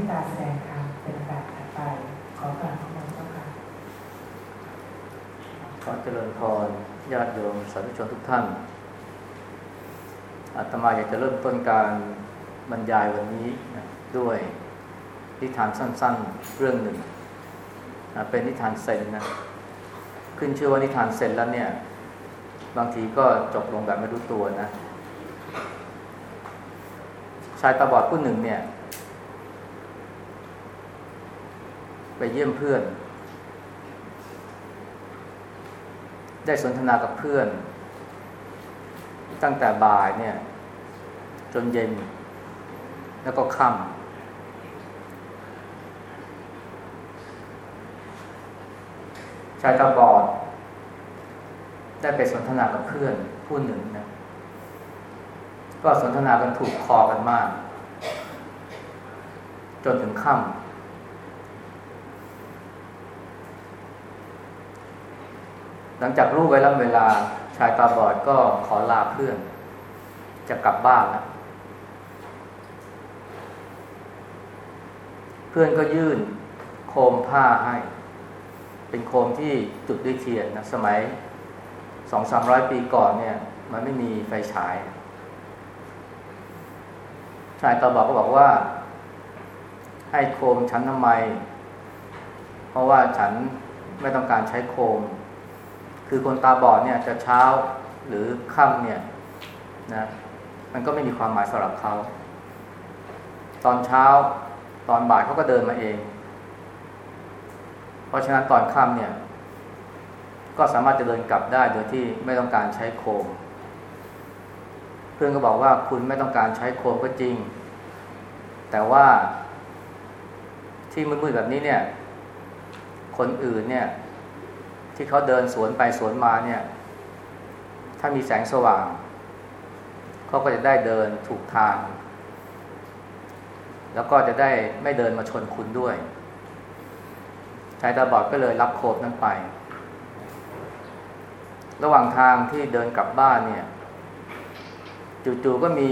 ตตาแสดงธรรมเป็นการถัดไป ขอกราบขอบคุณเจ้าค่ะขอเจริญพรญาติโยมสาธุชนทุกท่านอาตมาอยากจะเริ่มต้นการบรรยายวันนี้นะด้วยนิทานสั้นๆเรื่องหนึ่งนะเป็นนิทานเซนนะขึ้นชื่อว่านิทานเซนแล้วเนี่ย บางทีก็จบลงแบบไม่รู้ตัวนะ ชายตาบอดผู้หนึ่งเนี่ย ไปเยี่ยมเพื่อน ได้สนทนากับเพื่อน ตั้งแต่บ่ายเนี่ย จนเย็น แล้วก็ค่ำชายตาบอด ได้ไปสนทนากับเพื่อนผู้หนึ่งนะก็สนทนากันถูกคอกันมาก จนถึงค่ำ หลังจากรู้ไว้แล้วเวลาชายตาบอดก็ขอลาเพื่อน จะกลับบ้านแล้วเพื่อนก็ยื่นโคมผ้าให้ เป็นโคมที่จุดด้วยเทียนนะสมัยสองสามร้อยปีก่อนเนี่ย มันไม่มีไฟฉาย ชายตาบอดก็บอกว่า ให้โคมฉันทำไม เพราะว่าฉันไม่ต้องการใช้โคม คือคนตาบอดเนี่ยจะเช้าหรือค่ำเนี่ยนะมันก็ไม่มีความหมายสำหรับเขา ตอนเช้าตอนบ่ายเขาก็เดินมาเอง เพราะฉะนั้นตอนค่ำเนี่ย ก็สามารถจะเดินกลับได้โดยที่ไม่ต้องการใช้โคม เพื่อนก็บอกว่าคุณไม่ต้องการใช้โคมก็จริง แต่ว่าที่มืดๆแบบนี้เนี่ย คนอื่นเนี่ย ที่เขาเดินสวนไปสวนมาเนี่ย ถ้ามีแสงสว่าง เขาก็จะได้เดินถูกทาง แล้วก็จะได้ไม่เดินมาชนคุณด้วยชายตาบอดก็เลยรับโคบนั้นไป ระหว่างทางที่เดินกลับบ้านเนี่ย จู่ๆก็มี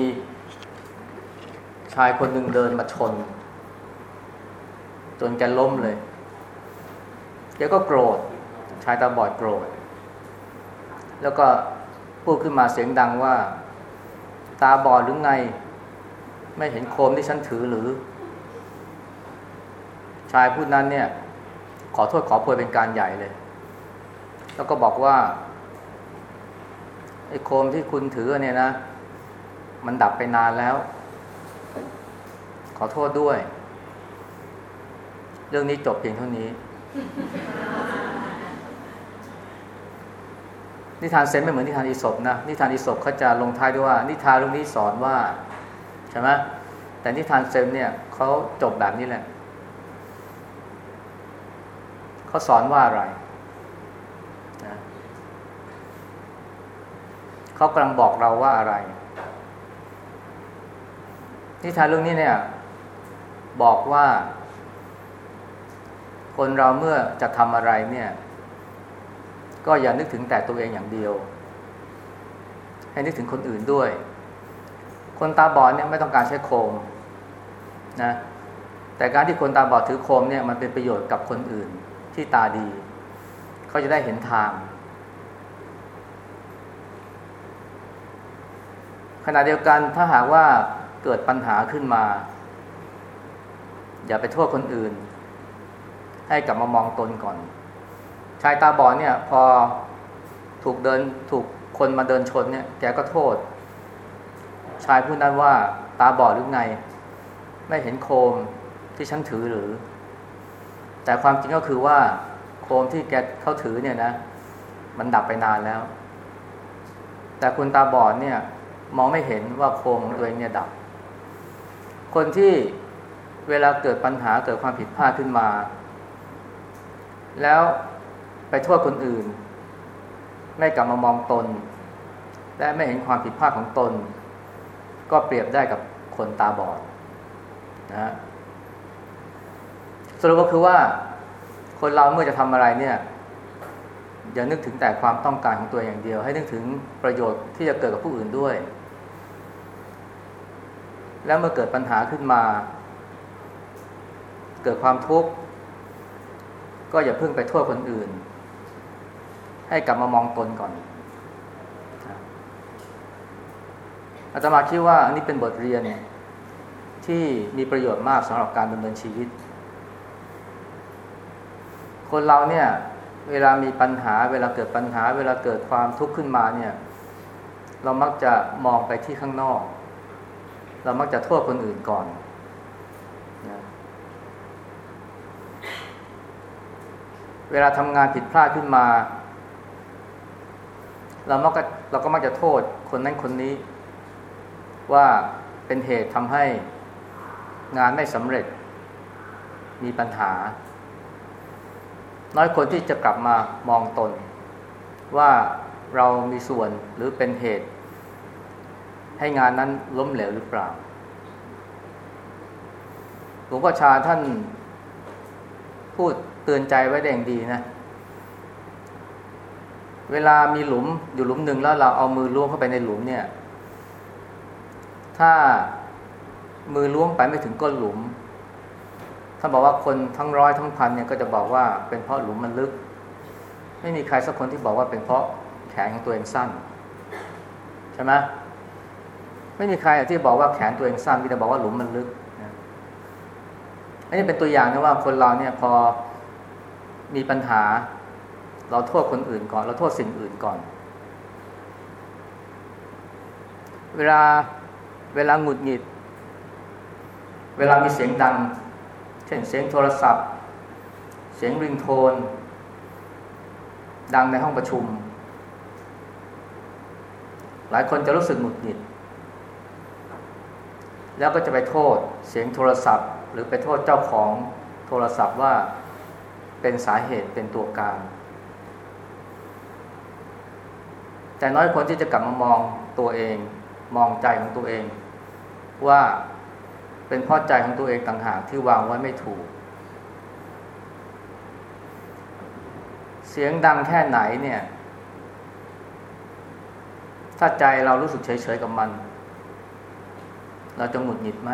ชายคนหนึ่งเดินมาชน จนแกล้มเลยแกก็โกรธ ชายตาบอดโกรธ แล้วก็พูดขึ้นมาเสียงดังว่า ตาบอดหรือไง ไม่เห็นโคมที่ฉันถือหรือ ชายพูดนั้นเนี่ย ขอโทษขอโพยเป็นการใหญ่เลย แล้วก็บอกว่าไอ้โคมที่คุณถือเนี่ยนะ มันดับไปนานแล้ว ขอโทษด้วย เรื่องนี้จบเพียงเท่านี้ นิทานเซนไม่เหมือนนิทานอิศบนะนิทานอิศบเขาจะลงท้ายด้วยว่า นิทานเรื่องนี้สอนว่าใช่ไหมแต่นิทานเซนเนี่ยเขาจบแบบนี้แหละเขาสอนว่าอะไรนะเขากำลังบอกเราว่าอะไร นิทานเรื่องนี้เนี่ย บอกว่า คนเราเมื่อจะทำอะไรเนี่ย ก็อย่านึกถึงแต่ตัวเองอย่างเดียว ให้นึกถึงคนอื่นด้วย คนตาบอดเนี่ยไม่ต้องการใช้โคมนะแต่การที่คนตาบอดถือโคมเนี่ยมันเป็นประโยชน์กับคนอื่นที่ตาดี เขาจะได้เห็นทาง ขณะเดียวกันถ้าหากว่าเกิดปัญหาขึ้นมา อย่าไปโทษคนอื่น ให้กลับมามองตนก่อน ชายตาบอดเนี่ย พอถูกเดินถูกคนมาเดินชนเนี่ย แกก็โทษ ชายผู้นั้นว่าตาบอดหรือไง ไม่เห็นโคมที่ฉันถือหรือ แต่ความจริงก็คือว่า โคมที่แกเขาถือเนี่ยนะ มันดับไปนานแล้ว แต่คุณตาบอดเนี่ย มองไม่เห็นว่าโคมตัวเองเนี่ยดับ คนที่เวลาเกิดปัญหาเกิดความผิดพลาดขึ้นมา แล้ว ไปโทษคนอื่น ไม่กลับมามองตน และไม่เห็นความผิดพลาดของตน ก็เปรียบได้กับคนตาบอดนะสรุปก็คือว่าคนเราเมื่อจะทำอะไรเนี่ยอย่านึกถึงแต่ความต้องการของตัวอย่างเดียว ให้นึกถึงประโยชน์ที่จะเกิดกับผู้อื่นด้วย แล้วเมื่อเกิดปัญหาขึ้นมา เกิดความทุกข์ก็อย่าเพิ่งไปโทษคนอื่น ให้กลับมามองตนก่อนอาตมาคิดว่าอันนี้เป็นบทเรียนที่มีประโยชน์มากสำหรับการดำเนินชีวิต คนเราเนี่ย เวลามีปัญหา เวลาเกิดปัญหา เวลาเกิดความทุกข์ขึ้นมาเนี่ย เรามักจะมองไปที่ข้างนอก เรามักจะโทษคนอื่นก่อนนะเวลาทำงานผิดพลาดขึ้นมา เรามักเราก็มักจะโทษคนนั้นคนนี้ ว่าเป็นเหตุทำให้งานไม่สำเร็จมีปัญหา น้อยคนที่จะกลับมามองตน ว่าเรามีส่วนหรือเป็นเหตุ ให้งานนั้นล้มเหลวหรือเปล่าหลวงพ่อชาท่านพูดเตือนใจไว้แดงดีนะเเวลามีหลุมอยู่หลุมหนึ่งแล้วเราเอามือล้วงเข้าไปในหลุมเนี่ย ถ้ามือล้วงไปไม่ถึงก้นหลุมท่านบอกว่าคนทั้งร้อยทั้งพันเนี่ยก็จะบอกว่าเป็นเพราะหลุมมันลึก ไม่มีใครสักคนที่บอกว่าเป็นเพราะแขนของตัวเองสั้น ใช่ไหมไม่มีใครที่บอกว่าแขนตัวเองสั้นมีแต่บอกว่าหลุมมันลึกอันนี้เป็นตัวอย่างนะว่าคนเราเนี่ยพอมีปัญหา เราโทษคนอื่นก่อน เราโทษสิ่งอื่นก่อน เวลาเวลาหงุดหงิด เวลามีเสียงดัง เช่นเสียงโทรศัพท์ เสียงริงโทน ดังในห้องประชุม หลายคนจะรู้สึกหงุดหงิด แล้วก็จะไปโทษเสียงโทรศัพท์ หรือไปโทษเจ้าของโทรศัพท์ว่าเป็นสาเหตุเป็นตัวการ แต่น้อยคนที่จะกลับมามองตัวเอง มองใจของตัวเอง ว่าเป็นพราะใจของตัวเองต่างหากที่วางไว้ไม่ถูก เสียงดังแค่ไหนเนี่ย ถ้าใจเรารู้สึกเฉยๆกับมัน เราจะหงุดหงิดไหม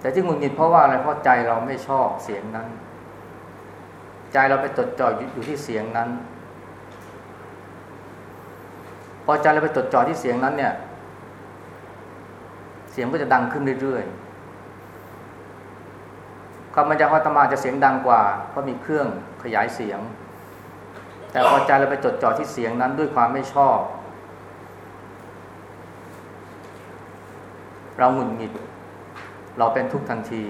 แต่ที่หงุดหงิดเพราะว่าอะไรเพราะใจเราไม่ชอบเสียงนั้น ใจเราไปจดจ่ออยู่ที่เสียงนั้น พอใจเราไปจดจ่อที่เสียงนั้นเนี่ย เสียงก็จะดังขึ้นเรื่อยๆความมันจะพอตมาจะเสียงดังกว่า เพราะมีเครื่องขยายเสียง แต่พอใจเราไปจดจ่อที่เสียงนั้นด้วยความไม่ชอบ เราหงุดหงิด เราเป็นทุกข์ทันที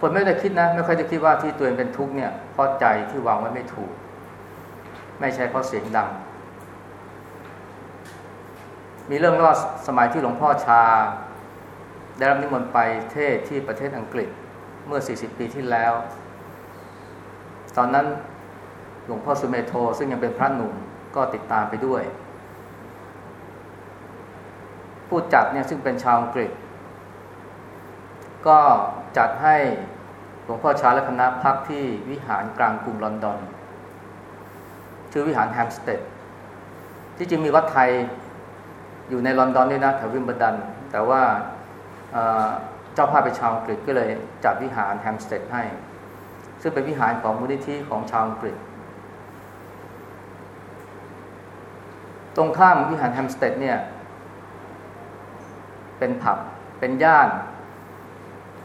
คนไม่ได้คิดนะ ไม่ค่อยจะคิดว่าที่ตัวเองเป็นทุกข์เนี่ยเพราะใจที่วางไว้ไม่ถูก ไม่ใช่เพราะเสียงดัง มีเรื่องว่าสมัยที่หลวงพ่อชา ได้รับนิมนต์ไปเทศที่ประเทศอังกฤษเมื่อ 40 ปีที่แล้ว ตอนนั้นหลวงพ่อสุเมโทซึ่งยังเป็นพระหนุ่มก็ติดตามไปด้วย ผู้จัดเนี่ยซึ่งเป็นชาวอังกฤษ ก็จัดให้หลวงพ่อชาและคณะพักที่วิหารกลางกรุงลอนดอน ชื่อวิหารแฮมสเตดที่จริงมีวัดไทยอยู่ในลอนดอนด้วยนะแถววิมเบลดัน แต่ว่าเจ้าภาพเป็นชาวอังกฤษก็เลยจัดวิหารแฮมสเตดให้ ซึ่งเป็นวิหารของมูลนิธิของชาวอังกฤษ ตรงข้ามวิหารแฮมสเตดเนี่ย เป็นผับเป็นย่าน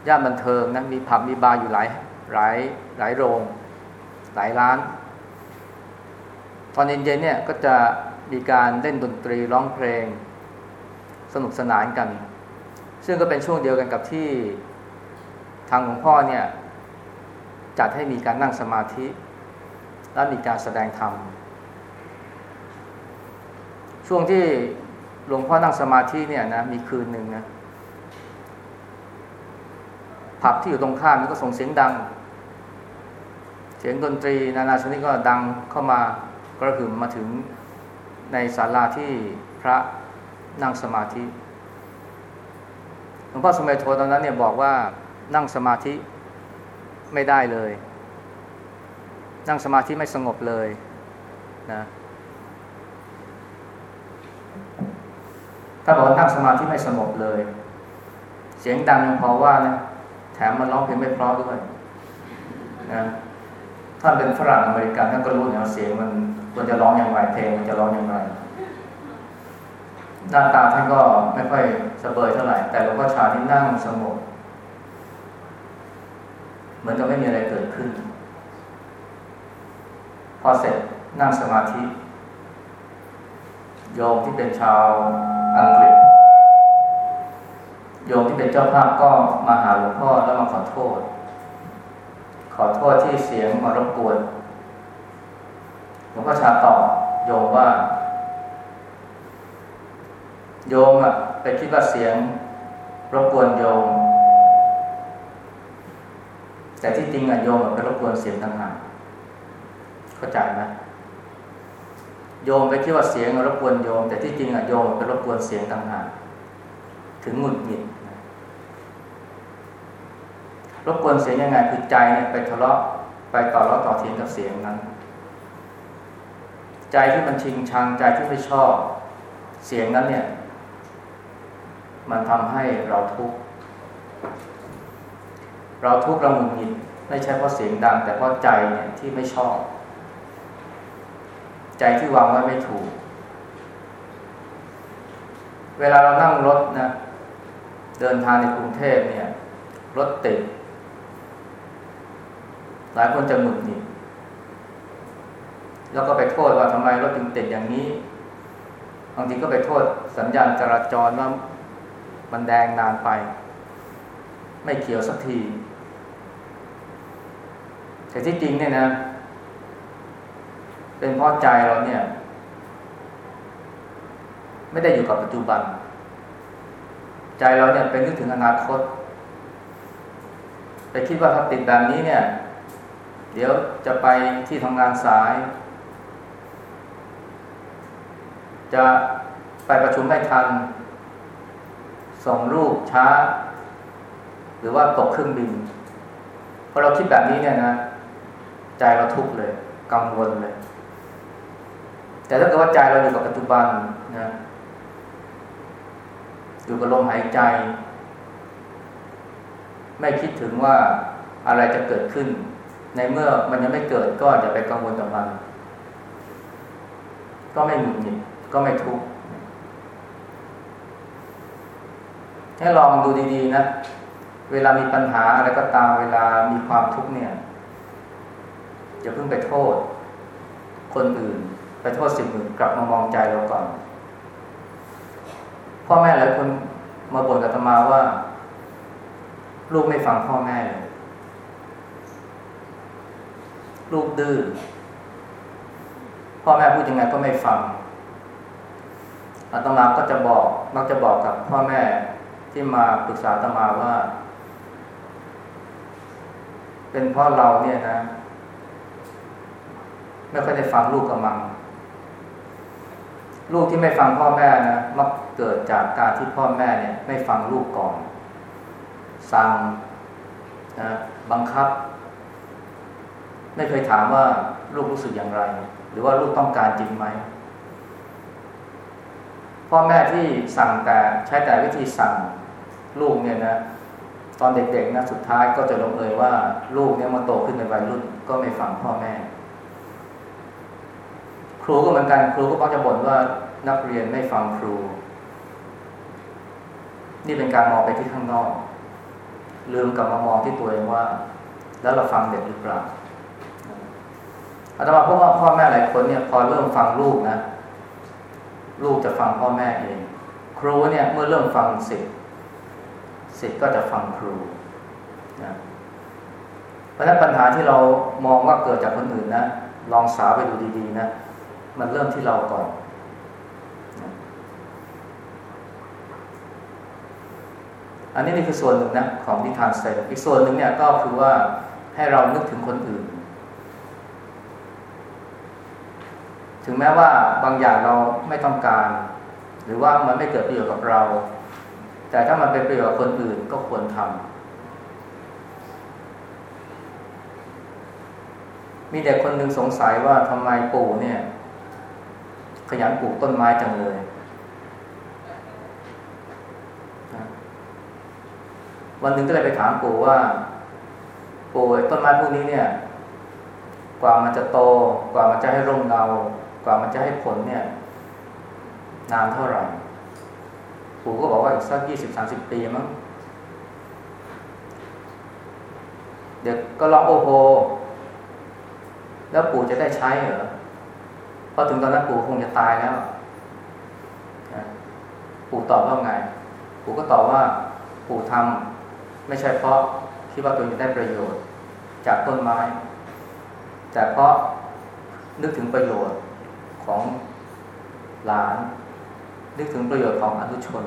ย่านบันเทิงนะมีผับมีบาร์อยู่หลายหลายหลายโรง หลายร้าน ตอนเย็นๆเนี่ยก็จะมีการเล่นดนตรีร้องเพลง สนุกสนานกัน ซึ่งก็เป็นช่วงเดียวกันกับที่ทางหลวงพ่อเนี่ยจัดให้มีการนั่งสมาธิ และมีการแสดงธรรม ช่วงที่หลวงพ่อนั่งสมาธิเนี่ยนะมีคืนหนึ่งนะผับที่อยู่ตรงข้ามนี่ก็ส่งเสียงดัง เสียงดนตรีนานาชนิดก็ดังเข้ามา กระหึ่มมาถึงในศาลาที่พระนั่งสมาธิหลวงพ่อสมัยโทตอนนั้นเนี่ยบอกว่านั่งสมาธิไม่ได้เลย นั่งสมาธิไม่สงบเลยนะถ้าบอกว่านั่งสมาธิไม่สงบเลย เสียงดังยังพอว่านะแถมมันร้องเพลงไม่เพราะด้วยนะท่านเป็นฝรั่งอเมริกันท่านก็รู้เนี่ยเสียงมัน ควรจะร้องอย่างไรเพลงมันจะร้องอย่างไร หน้าตาท่านก็ไม่ค่อยสเบยเท่าไหร่ แต่หลวงพ่อชาที่นั่งสงบเหมือนกับไม่มีอะไรเกิดขึ้น พอเสร็จนั่งสมาธิ โยมที่เป็นชาวอังกฤษ โยมที่เป็นเจ้าภาพก็มาหาหลวงพ่อแล้วมาขอโทษ ขอโทษที่เสียงมารบกวน หลวงพ่อชาตอบโยมว่า โยมอะไปคิดว่าเสียงรบกวนโยม แต่ที่จริงอะโยมไปรบกวนเสียงต่างหากเข้าใจไหมโยมไปคิดว่าเสียงรบกวนโยม แต่ที่จริงอะโยมไปรบกวนเสียงต่างหากถึงหงุดหงิดรบกวนเสียงยังไงคือใจเนี่ยไปทะเลาะไปต่อเลาะต่อเทียงกับเสียงนั้น ใจที่มันชิงชังใจที่ไม่ชอบ เสียงนั้นเนี่ย มันทำให้เราทุกข์เราทุกข์เราหงุดหงิดไม่ใช่เพราะเสียงดัง แต่เพราะใจเนี่ยที่ไม่ชอบ ใจที่วางไว้ไม่ถูก เวลาเรานั่งรถนะ เดินทางในกรุงเทพเนี่ย รถติดหลายคนจะหงุดหงิด แล้วก็ไปโทษว่าทำไมรถถึงติดอย่างนี้บางทีก็ไปโทษสัญญาณจราจรว่ามันแดงนานไป ไม่เขียวสักที แต่ที่จริงเนี่ยนะ เป็นเพราะใจเราเนี่ย ไม่ได้อยู่กับปัจจุบัน ใจเราเนี่ยเป็นนึกถึงอนาคต ไปคิดว่าถ้าติดแบบนี้เนี่ย เดี๋ยวจะไปที่ทำงานสาย จะไปประชุมไม่ทัน ส่งรูปช้า หรือว่าตกเครื่องบินพอเราคิดแบบนี้เนี่ยนะ ใจเราทุกข์เลย กังวลเลย แต่ถ้าเกิดว่าใจเราอยู่กับปัจจุบันนะอยู่กับลมหายใจ ไม่คิดถึงว่าอะไรจะเกิดขึ้น ในเมื่อมันยังไม่เกิดก็อย่าไปกังวลกับมัน ก็ไม่หงุดหงิด ก็ไม่ทุกข์ให้ลองดูดีๆนะ เวลามีปัญหาอะไรก็ตามเวลามีความทุกข์เนี่ยอย่าเพิ่งไปโทษ คนอื่น ไปโทษสิ่งอื่นกลับมามองใจเราก่อน พ่อแม่หลายคนมาบ่นกับตมาว่า ลูกไม่ฟังพ่อแม่เลยลูกดื้อพ่อแม่พูดยังไงก็ไม่ฟัง อาตมาก็จะบอกมักจะบอกกับพ่อแม่ที่มาปรึกษาอาตมาว่า เป็นพ่อเราเนี่ยนะไม่ค่อยได้ฟังลูกกับมัง ลูกที่ไม่ฟังพ่อแม่นะมักเกิดจากการที่พ่อแม่เนี่ยไม่ฟังลูกก่อน สั่งนะบังคับ ไม่เคยถามว่าลูกรู้สึกอย่างไร หรือว่าลูกต้องการจริงไหม พ่อแม่ที่สั่งแต่ใช้แต่วิธีสั่งลูกเนี่ยนะตอนเด็กๆนะสุดท้ายก็จะลงเอยว่า ลูกเนี่ยมาโตขึ้นในวัยรุ่นก็ไม่ฟังพ่อแม่ ครูก็เหมือนกันครูก็มักจะบ่นว่านักเรียนไม่ฟังครู นี่เป็นการมองไปที่ข้างนอก ลืมกลับมามองที่ตัวเองว่า แล้วเราฟังเด็กหรือเปล่าอาตมาพบว่าพ่อแม่หลายคนเนี่ยพอเริ่มฟังลูกนะ ลูกจะฟังพ่อแม่เอง ครูเนี่ยเมื่อเริ่มฟังสิทธิ์สิทธิ์ก็จะฟังครูนะเพราะฉะนั้นปัญหาที่เรามองว่าเกิดจากคนอื่นนะลองสาไปดูดีๆนะมันเริ่มที่เราก่อนอันนี้นี่คือส่วนหนึ่งนะของนิทานเซนอีกส่วนหนึ่งเนี่ยก็คือว่าให้เรานึกถึงคนอื่น ถึงแม้ว่าบางอย่างเราไม่ต้องการ หรือว่ามันไม่เกิดประโยชน์กับเรา แต่ถ้ามันเป็นประโยชน์กับคนอื่นก็ควรทำมีเด็กคนหนึ่งสงสัยว่าทำไมปู่เนี่ย ขยันปลูกต้นไม้จังเลยวันหนึ่งก็เลยไปถามปู่ว่า ปู่ต้นไม้พวกนี้เนี่ย กว่ามันจะโต กว่ามันจะให้ร่มเงา กว่ามันจะให้ผลเนี่ย นานเท่าไหร่ปู่ก็บอกว่าอีกสักยี่สิบสามสิบปีมั้งเด็กก็ร้องโอโห แล้วปู่จะได้ใช้เหรอพอถึงตอนนั้นปู่คงจะตายแล้ว ปู่ตอบว่าไง ปู่ก็ตอบว่า ปู่ทำไม่ใช่เพราะคิดว่าตัวเองได้ประโยชน์ จากต้นไม้ แต่เพราะนึกถึงประโยชน์ ของหลานนึกถึงประโยชน์ของอนุชน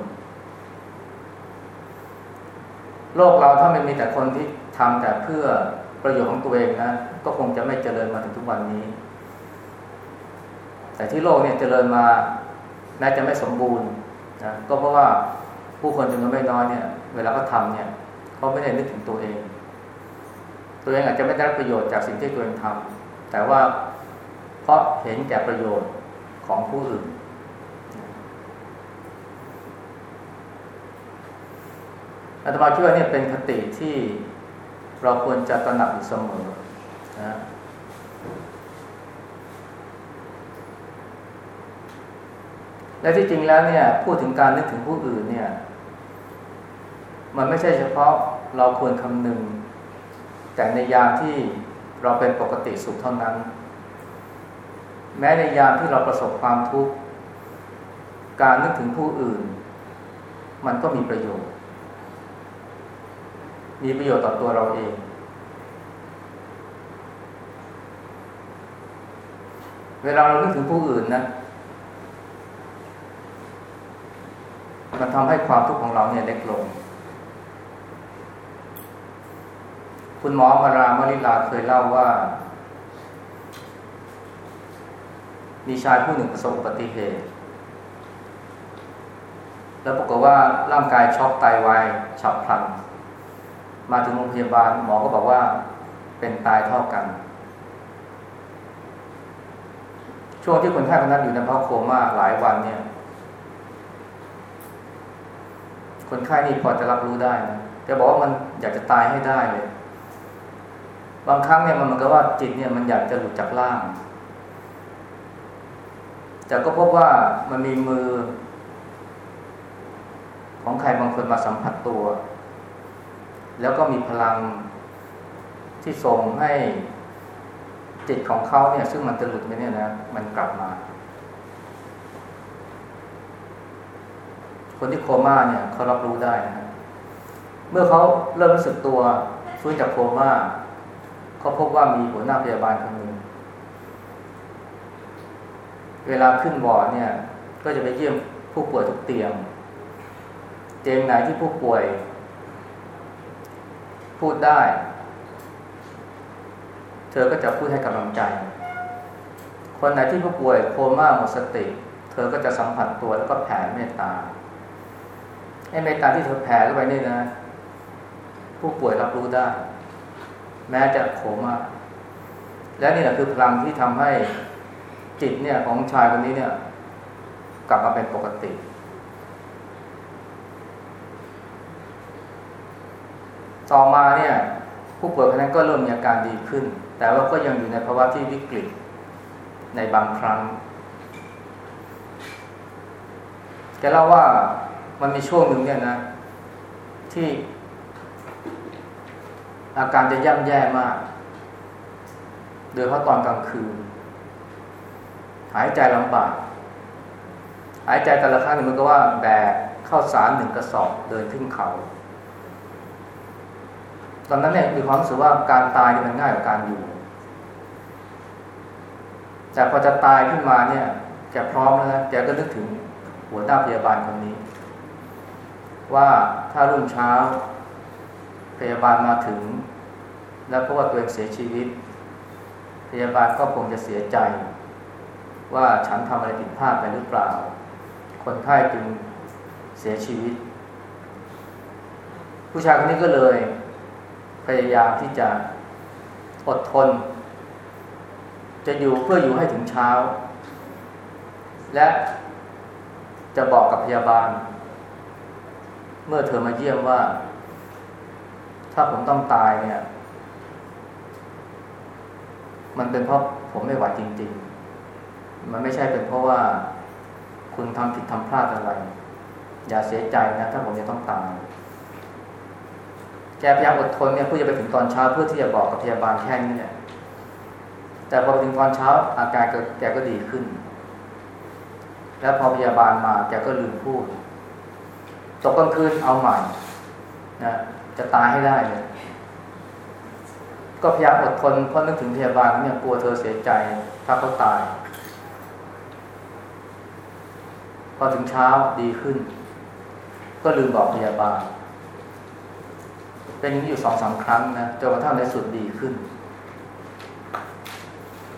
โลกเราถ้าไม่มีแต่คนที่ทำแต่เพื่อประโยชน์ของตัวเองนะ ก็คงจะไม่เจริญมาถึงทุกวันนี้ แต่ที่โลกเนี่ยเจริญมาแม้จะไม่สมบูรณ์นะก็เพราะว่าผู้คนจำนวนไม่น้อยเนี่ย เวลาเขาทำเนี่ยเขาไม่ได้นึกถึงตัวเอง ตัวเองอาจจะไม่ได้ประโยชน์จากสิ่งที่ตัวเองทำแต่ว่า เพราะเห็นแก่ประโยชน์ของผู้อื่น อาตมาคิดว่านี่เป็นคติที่เราควรจะตระหนักอยู่เสมอนะและที่จริงแล้วเนี่ยพูดถึงการนึกถึงผู้อื่นเนี่ย มันไม่ใช่เฉพาะเราควรคำนึง แต่ในยามที่เราเป็นปกติสุขเท่านั้น แม้ในยามที่เราประสบความทุกข์ การนึกถึงผู้อื่น มันก็มีประโยชน์ มีประโยชน์ต่อตัวเราเอง เวลาเรานึกถึงผู้อื่นนะ มันทำให้ความทุกข์ของเราเนี่ยเล็กลง คุณหมอมารามาริลาเคยเล่าว่า มีชายผู้หนึ่งประสบอุบัติเหตุ แล้วปรากฏว่าร่างกายช็อกไตวายฉับพลัน มาถึงโรงพยาบาลหมอก็บอกว่าเป็นตายเท่ากัน ช่วงที่คนไข้คนนั้นอยู่ในภาวะโคม่าหลายวันเนี่ย คนไข้นี่พอจะรับรู้ได้นะแกบอกว่ามันอยากจะตายให้ได้เลย บางครั้งเนี่ยมันเหมือนกับว่าจิตเนี่ยมันอยากจะหลุดจากร่าง แต่ก็พบว่ามันมีมือ ของใครบางคนมาสัมผัสตัว แล้วก็มีพลังที่ส่งให้จิตของเขาเนี่ย ซึ่งมันจะหลุดไปเนี่ยนะมันกลับมา คนที่โคม่าเนี่ยเขารับรู้ได้นะเมื่อเขาเริ่มรู้สึกตัวฟื้นจากโคม่าเขาพบว่ามีหัวหน้าพยาบาลคนหนึ่ง เวลาขึ้นวอร์ดเนี่ย ก็จะไปเยี่ยมผู้ป่วยทุกเตียง เตียงไหนที่ผู้ป่วย พูดได้ เธอก็จะพูดให้กำลังใจ คนไหนที่ผู้ป่วยโคม่าหมดสติ เธอก็จะสัมผัสตัวแล้วก็แผ่เมตตาไอ้เมตตาที่เธอแผ่เข้าไปนี่นะ ผู้ป่วยรับรู้ได้ แม้จะโคม่าและนี่แหละคือพลังที่ทำให้ จิตเนี่ยของชายคนนี้เนี่ย กลับมาเป็นปกติ ต่อมาเนี่ย ผู้ป่วยคนนั้นก็เริ่มมีอาการดีขึ้น แต่ว่าก็ยังอยู่ในภาวะที่วิกฤตในบางครั้งแกเล่าว่ามันมีช่วงหนึ่งเนี่ยนะ ที่อาการจะย่ำแย่มาก โดยเพราะตอนกลางคืน หายใจลำบาก หายใจแต่ละครั้งมันก็ว่าแบกเข้าสารหนึ่งกระสอบเดินขึ้นเขา ตอนนั้นเนี่ยมีความรู้สึกว่าการตายมันง่ายกว่าการอยู่ แต่พอจะตายขึ้นมาเนี่ยแกพร้อมแล้วนะแกก็นึกถึงหัวหน้าพยาบาลคนนี้ ว่าถ้ารุ่งเช้าพยาบาลมาถึง แล้วพบว่าตัวเองเสียชีวิต พยาบาลก็คงจะเสียใจ ว่าฉันทำอะไรผิดพลาดไปหรือเปล่า คนไข้จึงเสียชีวิต ผู้ชายคนนี้ก็เลย พยายามที่จะอดทน จะอยู่เพื่ออยู่ให้ถึงเช้า และจะบอกกับพยาบาล เมื่อเธอมาเยี่ยมว่า ถ้าผมต้องตายเนี่ย มันเป็นเพราะผมไม่ไหวจริง ๆ มันไม่ใช่เป็นเพราะว่าคุณทำผิดทำพลาดอะไร อย่าเสียใจนะถ้าผมจะต้องตายแกพยายามอดทนเนี่ยเพื่อจะไปถึงตอนเช้าเพื่อที่จะบอกกับพยาบาลแค่นี้เนี่ยแต่พอไปถึงตอนเช้าอาการแกก็ดีขึ้น แล้วพอพยาบาลมาแกก็ลืมพูดตกกลางคืนเอาใหม่นะจะตายให้ได้เลยก็พยายามอดทนเพราะนึกถึงพยาบาลเนี่ยกลัวเธอเสียใจถ้าเขาตาย พอถึงเช้าดีขึ้น ก็ลืมบอกพยาบาล เป็นอย่างนี้อยู่สองสาครั้งนะจนกระทั่งในสุดดีขึ้น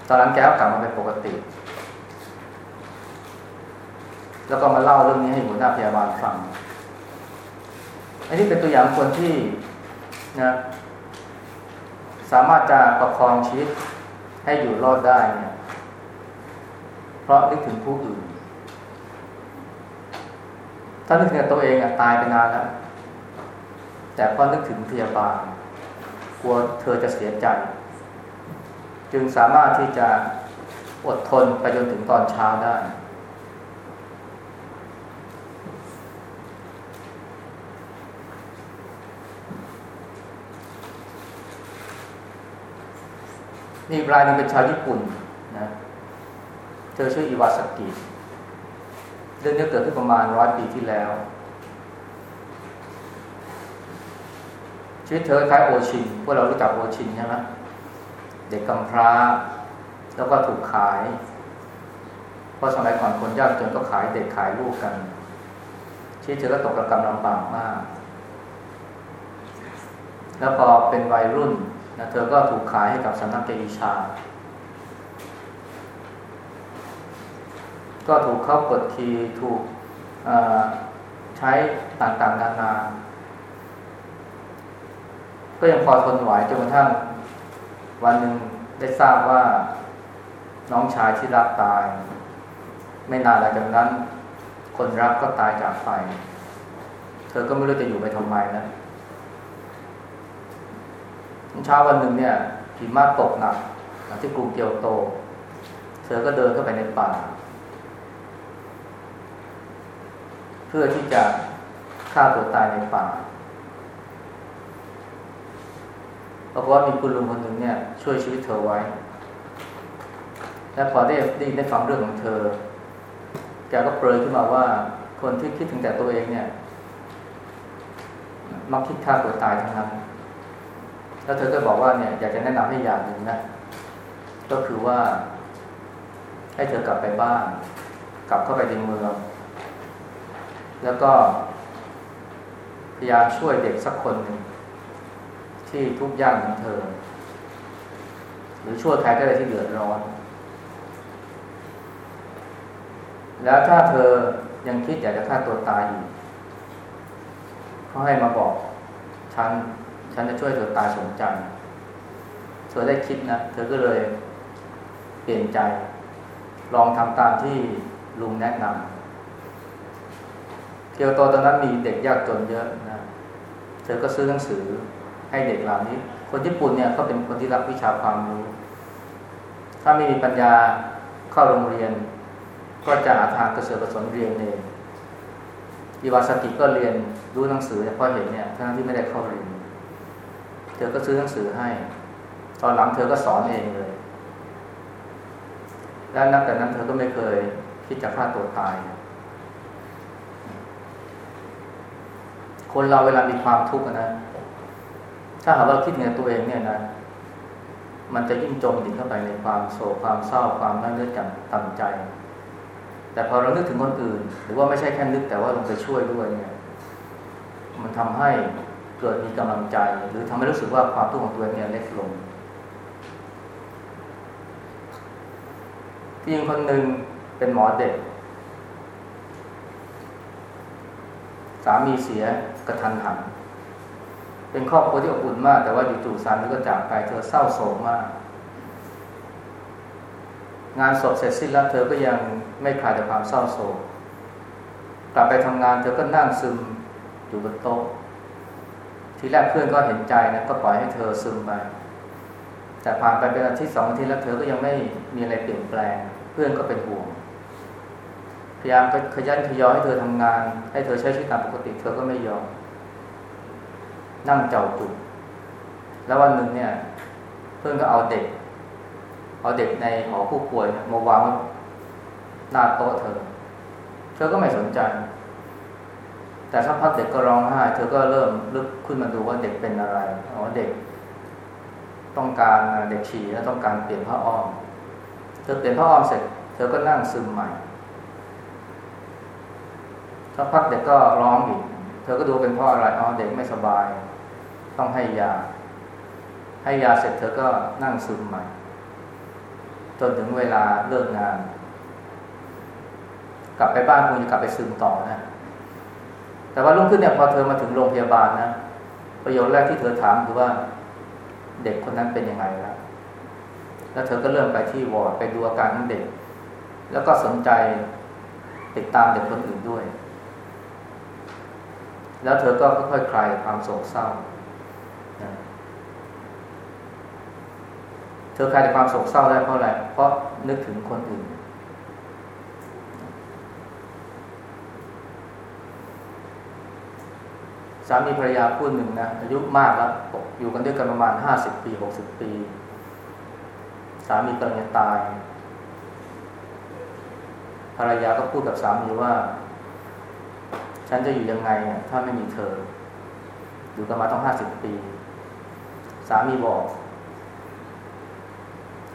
ตอนนั้นแกก็กลับมาเป็นปกติ แล้วก็มาเล่าเรื่องนี้ให้หัวหน้าพยาบาลฟัง อันนี้เป็นตัวอย่างคนที่นะสามารถจะประคองชีวิตให้อยู่รอดได้เนี่ย เพราะนึกถึงผู้อื่น ถ้านึกถึงตัวเองอะตายไปนานแล้ว แต่พอนึกถึงพยาบาลกลัวเธอจะเสียใจ จึงสามารถที่จะอดทนไปจนถึงตอนเช้าได้ นี่รายนึงเป็นชาวญี่ปุ่นนะ เธอชื่ออิวาสกิ เรื่องนี้เกิดขึ้นประมาณร้อยปีที่แล้ว ชีวิตเธอคล้ายโอชินพวกเรารู้จักโอชินใช่ไหมเด็กกำพร้า แล้วก็ถูกขาย เพราะสมัยก่อนคนยากจนก็ขายเด็กขายลูกกัน ชีวิตเธอก็ตกระกำลำบากมาก แล้วพอเป็นวัยรุ่นนะเธอก็ถูกขายให้กับสันทัเกอิชา ก็ถูกเข้ากดขี่ถูกใช้ต่างๆนานา ก็ยังพอทนไหวจนกระทั่งวันหนึ่งได้ทราบว่าน้องชายที่รักตาย ไม่นานหลังจากนั้น คนรักก็ตายจากไป เธอก็ไม่รู้จะอยู่ไปทำไมนะเช้าวันหนึ่งเนี่ยหิมะตกหนักที่กรุงเกียวโต เธอก็เดินเข้าไปในป่า เพื่อที่จะฆ่าตัวตายในป่าเพราะว่ามีคุณลุงคนหนึ่งเนี่ย ช่วยชีวิตเธอไว้ และพอได้ได้ได้ฟังเรื่องของเธอ แกก็เปรยขึ้นมาว่า คนที่คิดถึงแต่ตัวเองเนี่ย มักคิดฆ่าตัวตายทั้งนั้น แล้วเธอก็บอกว่าเนี่ยอยากจะแนะนำให้อย่างหนึ่งนะ ก็คือว่า ให้เธอกลับไปบ้าน กลับเข้าไปในเมือง แล้วก็พยายามช่วยเด็กสักคนหนึ่งที่ทุกข์ยากเหมือนเธอ หรือช่วยใครก็ได้ที่เดือดร้อน แล้วถ้าเธอยังคิดอยากจะฆ่าตัวตายอยู่เขาให้มาบอกฉันฉันจะช่วยเธอตายสมใจเธอได้คิดนะเธอก็เลยเปลี่ยนใจ ลองทำตามที่ลุงแนะนำ เกียวโตตอนนั้นมีเด็กยากจนเยอะนะ เธอก็ซื้อหนังสือให้เด็กเหล่านี้ คนญี่ปุ่นเนี่ยเขาเป็นคนที่รักวิชาความรู้ ถ้าไม่มีปัญญาเข้าโรงเรียน ก็จะหาทางกระเสือกกระสนเรียนเองอิวาสกิก็เรียนรู้หนังสือเฉพาะเห็นเนี่ยทั้งที่ไม่ได้เข้าเรียน เธอก็ซื้อหนังสือให้ ตอนหลังเธอก็สอนเองเลย และนับแต่นั้นเธอก็ไม่เคยคิดจะฆ่าตัวตาย คนเราเวลามีความทุกข์นะ ถ้าหากว่าคิดในตัวเองเนี่ยนะมันจะยิ่งจมดิ่งเข้าไปในความโศกความเศร้าความน่าเลือดจำต่ำใจ แต่พอเรานึกถึงคนอื่น หรือว่าไม่ใช่แค่นึกแต่ว่าลงไปช่วยด้วยเนี่ย มันทำให้เกิดมีกำลังใจ หรือทำให้รู้สึกว่าความทุกข์ของตัวเองเนี่ยเล็กลงพี่หญิงคนหนึ่งเป็นหมอเด็ก สามีเสีย กระทันหัน เป็นครอบครัวที่อบอุ่นมาก แต่ว่าอยู่ๆสามีก็จากไปเธอเศร้าโศกมาก งานศพเสร็จสิ้นแล้วเธอก็ยังไม่คลายจากความเศร้าโศกกลับไปทำงานเธอก็นั่งซึมอยู่บนโต๊ะ ทีแรกเพื่อนก็เห็นใจนะก็ปล่อยให้เธอซึมไปแต่ผ่านไปเป็นอาทิตย์สองอาทิตย์แล้วเธอก็ยังไม่มีอะไรเปลี่ยนแปลง เพื่อนก็เป็นห่วงพยายามขยันขยอให้เธอทำงาน ให้เธอใช้ชีวิตตามปกติ เธอก็ไม่ยอม นั่งเจ้าตุ่แล้ววันหนึ่งเนี่ย เพื่อนก็เอาเด็ก เอาเด็กในหอผู้ป่วยมาวางหน้าโต๊ะเธอ เธอก็ไม่สนใจ แต่สักพักเด็กก็ร้องไห้ เธอก็เริ่มลึกขึ้นมาดูว่าเด็กเป็นอะไรอ๋อเด็ก ต้องการเด็กฉี่แล้วต้องการเปลี่ยนผ้าอ้อม เธอเปลี่ยนผ้าอ้อมเสร็จ เธอก็นั่งซึมใหม่สักพักเด็กก็ร้องอีก ธอก็ดูเป็นเพราะอะไรอ๋อเด็กไม่สบาย ต้องให้ยา ให้ยาเสร็จเธอก็นั่งซึมใหม่ จนถึงเวลาเลิกงาน กลับไปบ้านคงจะกลับไปซึมต่อนะ แต่ว่ารุ่งขึ้นเนี่ยพอเธอมาถึงโรงพยาบาลนะ ประโยคแรกที่เธอถามคือว่า เด็กคนนั้นเป็นยังไงแล้วแล้วเธอก็เริ่มไปที่วอร์ดไปดูอาการของเด็ก แล้วก็สนใจติดตามเด็กคนอื่นด้วย แล้วเธอก็ค่อยๆคลายความโศกเศร้าเธอคลายความโศกเศร้าได้เพราะอะไร เพราะนึกถึงคนอื่น สามีภรรยาคู่หนึ่งนะอายุมากแล้ว อยู่กันด้วยกันประมาณห้าสิบปีหกสิบปี สามีกำลังจะตาย ภรรยาก็พูดกับสามีว่า ฉันจะอยู่ยังไงถ้าไม่มีเธอ อยู่กันมาต้องห้าสิบปี สามีบอก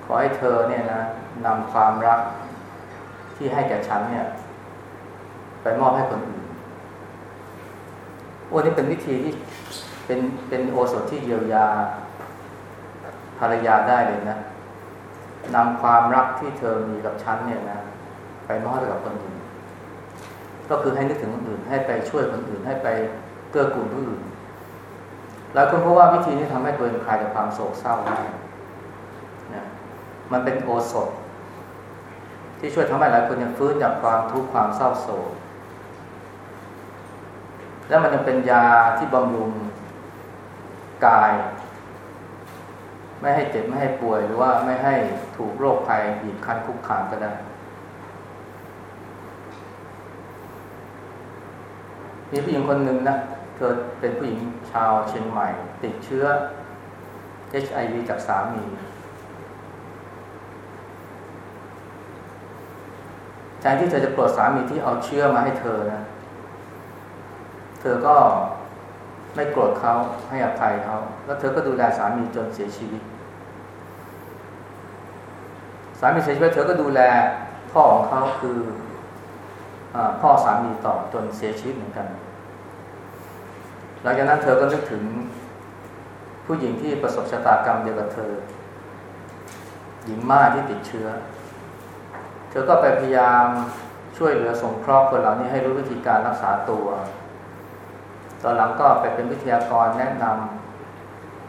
ขอให้เธอเนี่ยนะนำความรักที่ให้แก่ฉันเนี่ย ไปมอบให้คนอื่น โอ้นี่เป็นวิธีที่เป็นเป็นโอสถที่เยียวยาภรรยาได้เลยนะนำความรักที่เธอมีกับฉันเนี่ยนะ ไปมอบให้กับคนอื่น ก็คือให้นึกถึงคนอื่น ให้ไปช่วยคนอื่น ให้ไปเกื้อกูลผู้อื่นหลายคนเพราะว่าวิธีนี้ทำให้ตัวเองคลายจากความโศกเศร้าได้นะมันเป็นโอสถ ที่ช่วยทำให้หลายคนยังฟื้นจากความทุกข์ความเศร้าโศก และมันยังเป็นยาที่บำรุงกาย ไม่ให้เจ็บไม่ให้ป่วยหรือว่าไม่ให้ถูกโรคภัยบีบคั้นคุกคามก็ได้ มีผู้หญิงคนหนึ่งนะ เธอเป็นผู้หญิงชาวเชียงใหม่ ติดเชื้อ HIV จากสามี แทนที่เธอจะโกรธสามีที่เอาเชื้อมาให้เธอนะ เธอก็ไม่โกรธเขาให้อภัยเขา แล้วเธอก็ดูแลสามีจนเสียชีวิต สามีเสียชีวิตเธอก็ดูแลพ่อของเขาคือพ่อสามีต่อจนเสียชีวิตเหมือนกัน หลังจากนั้นเธอก็นึกถึงผู้หญิงที่ประสบชะตากรรมเดียวกับเธอ หญิงม่าที่ติดเชื้อ เธอก็ไปพยายามช่วยเหลือสงเคราะห์คนเหล่านี้ให้รู้วิธีการรักษาตัว ตอนหลังก็ไปเป็นวิทยากรแนะน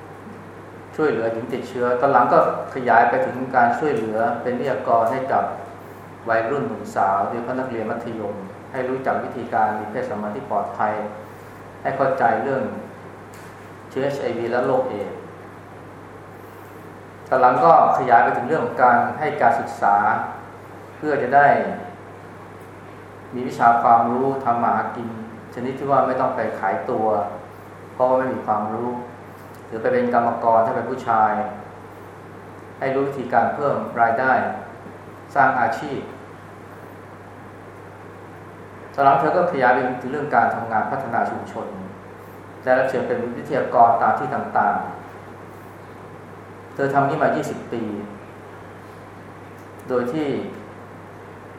ำช่วยเหลือหญิงติดเชื้อ ตอนหลังก็ขยายไปถึงการช่วยเหลือเป็นวิทยากรให้กับวัยรุ่นหนุ่มสาวหรือพนักเรียนมัธยม ให้รู้จักวิธีการมีเพศสัมพันธ์ที่ปลอดภัย ให้เข้าใจเรื่องเชื้อ HIV และโรคเอดส์ต่หลังก็ขยายไปถึงเรื่องของการให้การศึกษา เพื่อจะได้ มีวิชาความรู้ทำมาหากิน ชนิดที่ว่าไม่ต้องไปขายตัว เพราะว่าไม่มีความรู้ หรือไปเป็นกรรมกรถ้าเป็นผู้ชาย ให้รู้วิธีการเพิ่มรายได้ สร้างอาชีพ ตอนหลังเธอก็ขยายไปถึงเรื่องการทำงานพัฒนาชุมชนและรับเชิญเป็นวิทยากรตามที่ต่างๆ เธอทำนี้มา 20 ปี โดยที่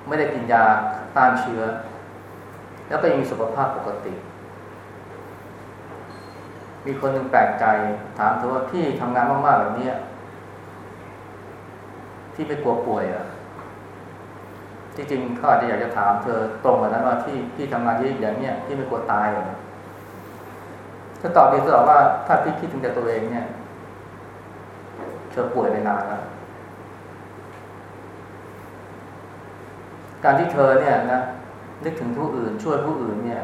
ไม่ได้กินยาต้านเชื้อ แล้วก็ยังมีสุขภาพปกติ มีคนหนึ่งแปลกใจ ถามเธอว่าพี่ทำงานมาก ๆ แบบนี้ที่ไม่กลัวป่วยอ่ะจริงเขาอาจจะอยากจะถามเธอตรงกับนั้นว่าที่พี่ทำงานที่อย่างเนี้ยพี่ไม่กลัวตายเหรอก็ตอบดีตอบว่าถ้าพี่คิดถึงแต่ตัวเองเนี่ยเธอป่วยไปนานแล้วการที่เธอเนี่ยนะนึกถึงผู้อื่นช่วยผู้อื่นเนี่ย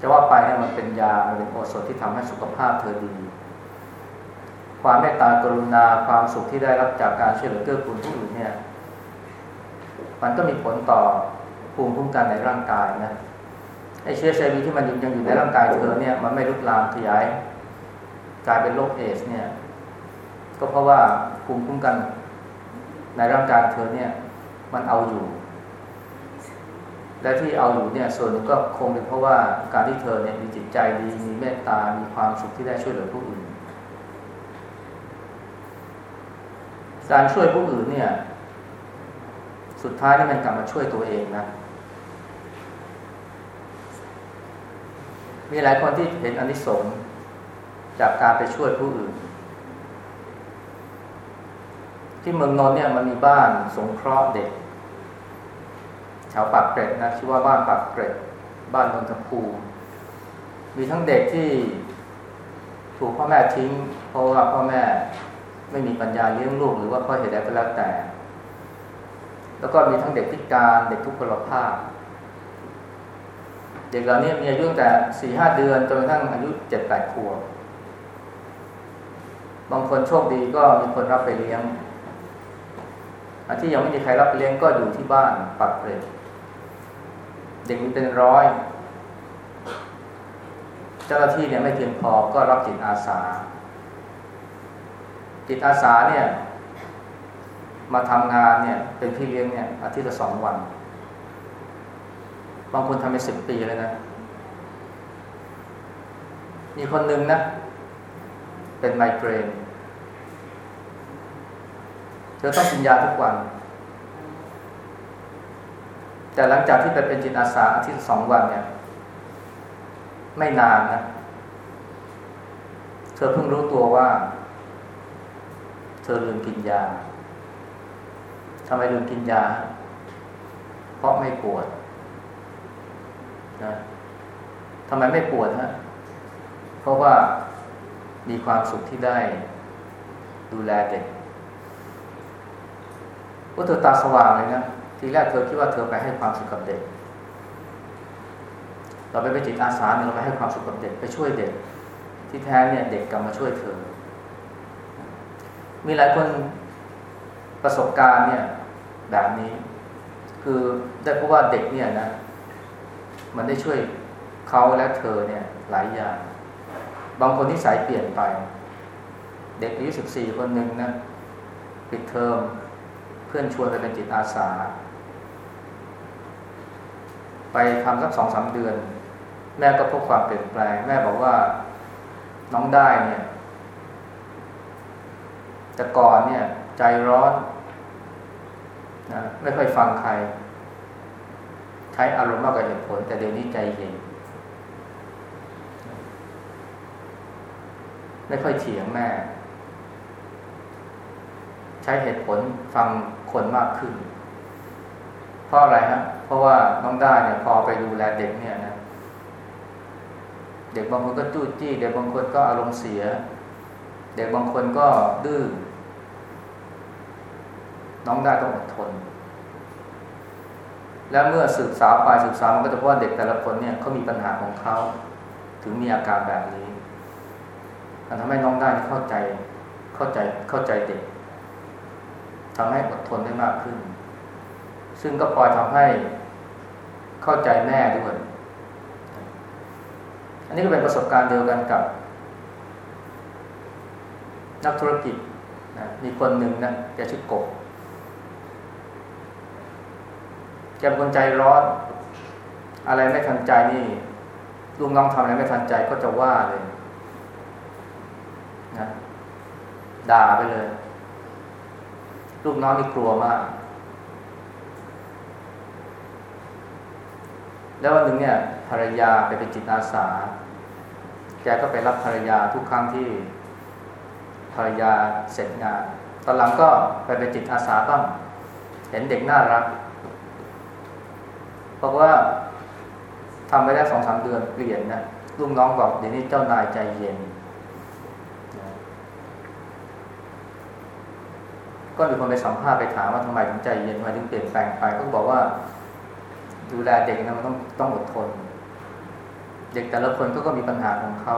จะว่าไปเนี่ยมันเป็นยา มันเป็นโอสถที่ทำให้สุขภาพเธอดี ความเมตตากรุณาความสุขที่ได้รับจากการช่วยเหลือเกื้อกูลผู้อื่นเนี่ย มันก็มีผลต่อภูมิคุ้มกันในร่างกายนะไอเชื้อไชวีที่มันยังอยู่ในร่างกายเธอเนี่ยมันไม่ลุกลามขยายกลายเป็นโรคเอสเนี่ย ก็เพราะว่าภูมิคุ้มกันในร่างกายเธอเนี่ยมันเอาอยู่ และที่เอาอยู่เนี่ยส่วนนึงก็คงเป็นเพราะว่าการที่เธอเนี่ยมีจิตใจดีมีเมตตา มีความสุขที่ได้ช่วยเหลือผู้อื่น การช่วยผู้อื่นเนี่ย สุดท้ายนี่มันกลับมาช่วยตัวเองนะ มีหลายคนที่เห็นอนิสงส์จากการไปช่วยผู้อื่น ที่เมืองนนท์เนี่ยมันมีบ้านสงเคราะห์เด็กแถวปากเกร็ดนะชื่อว่าบ้านปากเกร็ด บ้านนนทภูมีทั้งเด็กที่ถูกพ่อแม่ทิ้ง เพราะว่าพ่อแม่ไม่มีปัญญาเลี้ยงลูกหรือว่าเพราะเหตุใดก็แล้วแต่ แล้วก็มีทั้งเด็กพิการเด็กทุกพลภาพ เด็กเหล่านี้มีอายุตั้งแต่สี่ห้าเดือนจนกระทั่งอายุเจ็ดแปดขวบบางคนโชคดีก็มีคนรับไปเลี้ยงอันที่ยังไม่มีใครรับไปเลี้ยงก็อยู่ที่บ้านปักเกร็ดเด็กมีเป็นร้อย เจ้าหน้าที่เนี่ยไม่เพียงพอก็รับจิตอาสา จิตอาสาเนี่ย มาทำงานเนี่ยเป็นพี่เลี้ยงเนี่ยอาทิตย์ละสองวัน บางคนทำไปสิบปีเลยนะ มีคนหนึ่งนะ เป็นไมเกรนเธอต้องกินยาทุกวัน แต่หลังจากที่ไปเป็นจิตอาสาอาทิตย์สองวันเนี่ย ไม่นานนะ เธอเพิ่งรู้ตัวว่า เธอลืมกินยา ทำไมลืมกินยา เพราะไม่ปวดนะทำไมไม่ปวดฮะเพราะว่ามีความสุขที่ได้ดูแลเด็กว่าเธอตาสว่างเลยนะ ทีแรกเธอคิดว่าเธอไปให้ความสุขกับเด็ก เราไปเป็นจิตอาสาเนี่ยเราไปให้ความสุขกับเด็กไปช่วยเด็ก ที่แท้เนี่ยเด็กกลับมาช่วยเธอ มีหลายคนประสบการณ์เนี่ย แบบนี้ คือได้เพราะว่าเด็กเนี่ยนะ มันได้ช่วยเขาและเธอเนี่ยหลายอย่าง บางคนที่สายเปลี่ยนไป เด็กอายุสิบสี่คนหนึ่งนะปิดเทอมเพื่อนชวนไปเป็นจิตอาสา ไปทำสักสองสาเดือน แม่ก็พบความเปลี่ยนแปลง แม่บอกว่าน้องได้เนี่ย แต่ก่อนเนี่ยใจร้อน นะไม่ค่อยฟังใคร ใช้อารมณ์มากกว่าเหตุผล แต่เดี๋ยวนี้ใจเย็นไม่ค่อยเถียงแม่ ใช้เหตุผลฟังคนมากขึ้น เพราะอะไรฮะเพราะว่าน้องได้เนี่ยพอไปดูแลเด็กเนี่ยนะเด็กบางคนก็จู้จี้ เด็กบางคนก็อารมณ์เสีย เด็กบางคนก็ดื้อ น้องได้ต้องอดทน แล้วเมื่อศึกษาไปศึกษามันก็จะพบว่าเด็กแต่ละคนเนี่ยเขามีปัญหาของเขาถึงมีอาการแบบนี้มันทำให้น้องได้เข้าใจเข้าใจเข้าใจเด็กทำให้อดทนได้มากขึ้น ซึ่งก็ปล่อยทำให้เข้าใจแม่ด้วย อันนี้ก็เป็นประสบการณ์เดียวกันกับ นักธุรกิจนะมีคนหนึ่งนะแกชื่อกบ แกเป็นคนใจร้อน อะไรไม่ทันใจนี่ลูกน้องทำอะไรไม่ทันใจก็จะว่าเลยนะด่าไปเลย ลูกน้องนี่กลัวมาก แล้ววันหนึ่งเนี่ย ภรรยาไปเป็นจิตอาสา แกก็ไปรับภรรยาทุกครั้งที่ภรรยาเสร็จงาน ตอนหลังก็ไปเป็นจิตอาสาบ้าง เห็นเด็กน่ารัก เพราะว่าทำไปได้สองสามเดือนเปลี่ยนนะลูกน้องบอกเดี๋ยวนี้เจ้านายใจเย็น ก็มีคนไปสัมภาษณ์ไปถามว่าทำไมถึงใจเย็นทำไมถึงเปลี่ยนแปลงไปก็บอกว่า ดูแลเด็กนะมันต้องต้องอดทน เด็กแต่ละคนก็ก็มีปัญหาของเขา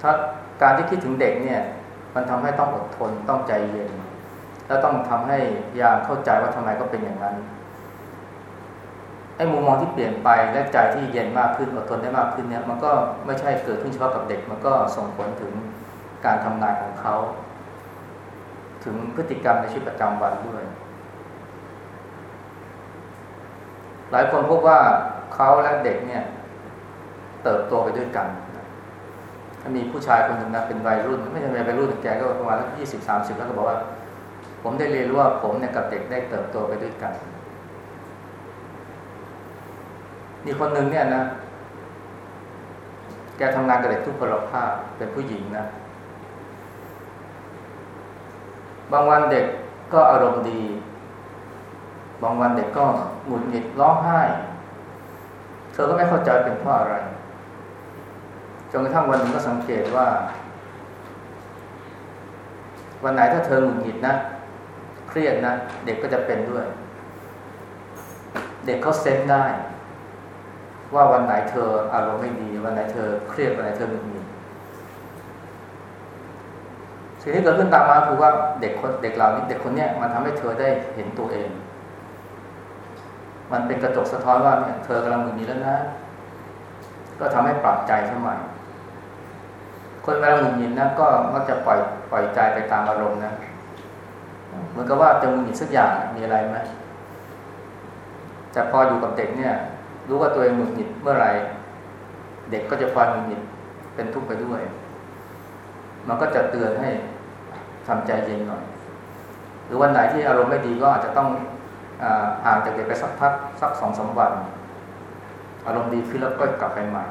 ถ้าการที่คิดถึงเด็กเนี่ย มันทำให้ต้องอดทนต้องใจเย็น แล้วต้องทำให้ยามเข้าใจว่าทำไมก็เป็นอย่างนั้นไอ้มุมมองที่เปลี่ยนไปและใจที่เย็นมากขึ้นอดทนได้มากขึ้นเนี่ยมันก็ไม่ใช่เกิดขึ้นเฉพาะกับเด็กมันก็ส่งผลถึงการทำงานของเขา ถึงพฤติกรรมในชีวิตประจำวันด้วย หลายคนพบว่าเขาและเด็กเนี่ยเติบโตไปด้วยกันมีผู้ชายคนหนึ่งนะเป็นวัยรุ่น ไม่ใช่วัยรุ่นแกก็ประมาณยี่สิบสามสิบแล้วก็บอกว่า ผมได้เรียนรู้ว่าผมเนี่ยกับเด็กได้เติบโตไปด้วยกัน มีคนหนึ่งเนี่ยนะ แกทำงานกับเด็กทุกพลภาพเป็นผู้หญิงนะ บางวันเด็กก็อารมณ์ดี บางวันเด็กก็หงุดหงิดร้องไห้ เธอก็ไม่เข้าใจเป็นเพราะอะไร จนกระทั่งวันหนึ่งก็สังเกตว่า วันไหนถ้าเธอหงุดหงิดนะ เครียดนะ เด็กก็จะเป็นด้วย เด็กเขาเซนได้ ว่าวันไหนเธออารมณ์ไม่ดี วันไหนเธอเครียดวันไหนเธอหงุดหงิดสิ่งที่เกิดขึ้นตามมาคือว่าเด็กคนเด็กเหล่านี้เด็กคนเนี้ยมันทำให้เธอได้เห็นตัวเอง มันเป็นกระจกสะท้อนว่าเนี่ยเธอกำลังหงุดหงิดแล้วนะ ก็ทำให้ปรับใจสมัยคนเวลาหงุดหงิดนะก็มักจะปล่อยปล่อยใจไปตามอารมณ์นะ เหมือนกับว่าจะหงุดหงิดสักอย่างมีอะไรไหมแต่พออยู่กับเด็กเนี่ย รู้ว่าตัวเองหงุดหงิดเมื่อไหร่เด็กก็จะฟันหงุดหงิดเป็นทุกข์ไปด้วย มันก็จะเตือนให้ทำใจเย็นหน่อย หรือวันไหนที่อารมณ์ไม่ดีก็อาจจะต้องห่างจากเด็กไปสักพักสักสองสาวัน อารมณ์ดีขึ้นแล้วก็กลับไปใหม่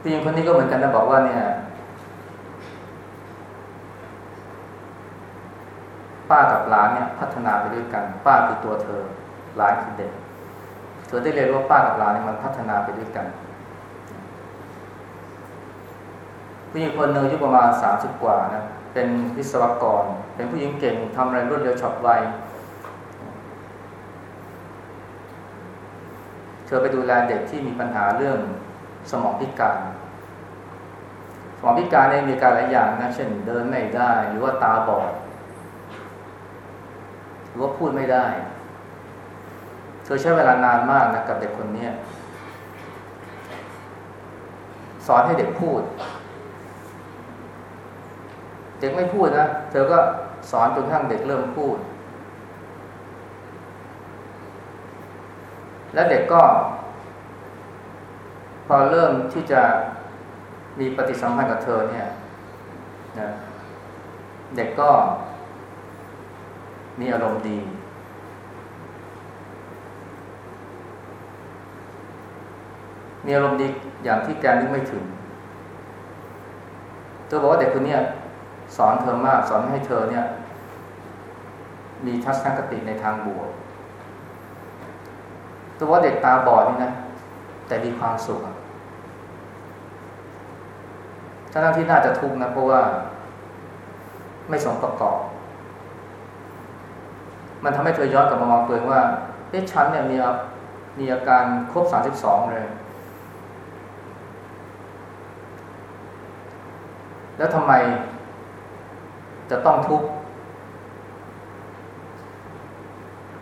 ผู้หญิงคนนี้ก็เหมือนกันนะบอกว่าเนี่ย ป้ากับหลานเนี่ยพัฒนาไปด้วยกัน ป้าคือตัวเธอหลานคือเด็กเธอได้เรียนว่าป้ากับหลานเนี่ยมันพัฒนาไปด้วยกันผู้หญิงคนหนึ่งอายุประมาณสามสิบกว่านะเป็นวิศวกร เป็นผู้หญิงเก่งทำอะไรรวดเร็วฉับไวเธอไปดูแลเด็กที่มีปัญหาเรื่องสมองพิการ สมองพิการเนี่ยมีการหลายอย่างนะเช่นเดินไม่ได้หรือว่าตาบอด หรือว่าพูดไม่ได้ เธอใช้เวลานานมากนะกับเด็กคนนี้สอนให้เด็กพูด เด็กไม่พูดนะ เธอก็สอนจนกระทั่งเด็กเริ่มพูด แล้วเด็กก็ พอเริ่มที่จะมีปฏิสัมพันธ์กับเธอเนี่ยนะเด็กก็ มีอารมณ์ดี มีอารมณ์ดีอย่างที่แกนึกไม่ถึง เธอบอกว่าเด็กคนนี้สอนเธอมาก สอนให้เธอเนี่ย มีทัศนคติในทางบวกตัวว่าเด็กตาบอดนี่นะ แต่มีความสุขทั้งที่น่าจะทุกข์นะเพราะว่าไม่สมประกอบ มันทำให้เธอย้อนกลับมามองตัวเองว่าเอ๊ะฉันเนี่ยมีมีอาการครบสามสิบสองเลย แล้วทำไมจะต้องทุกข์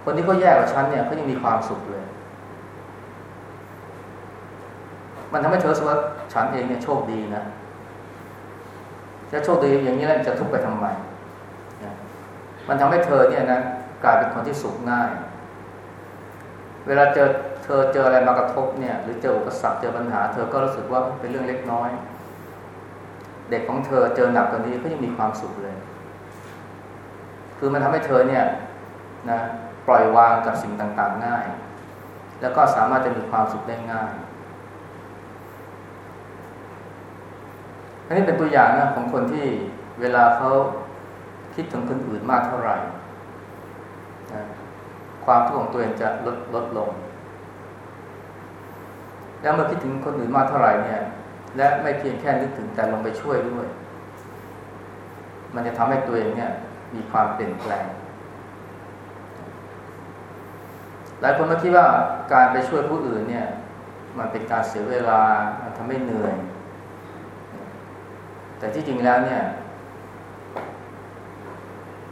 คนที่เขาแย่กว่าฉันเนี่ยเขายังมีความสุขเลย มันทำให้เธอสว่าฉันเองเนี่ยโชคดีนะจะโชคดีอย่างนี้แล้วจะทุกข์ไปทำไม มันทำให้เธอเนี่ยนะ กลายเป็นคนที่สุขง่าย เวลาเจอเธอเจออะไรมากระทบเนี่ย หรือเจออุปสรรคเจอปัญหา เธอก็รู้สึกว่าเป็นเรื่องเล็กน้อย เด็กของเธอเจอหนักกว่านี้ก็ยังมีความสุขเลย คือมันทำให้เธอเนี่ยนะปล่อยวางกับสิ่งต่างๆง่าย แล้วก็สามารถจะมีความสุขได้ง่ายอันนี้เป็นตัวอย่างนะของคนที่เวลาเขาคิดถึงคนอื่นมากเท่าไหร่ ความทุกข์ของตัวเองจะลดลดลง แล้วเมื่อคิดถึงคนอื่นมากเท่าไหร่เนี่ย และไม่เพียงแค่นึกถึงแต่ลงไปช่วยด้วย มันจะทำให้ตัวเองเนี่ย มีความเปลี่ยนแปลง หลายคนมาคิดว่าการไปช่วยผู้อื่นเนี่ย มันเป็นการเสียเวลา มันทำให้เหนื่อย แต่ที่จริงแล้วเนี่ย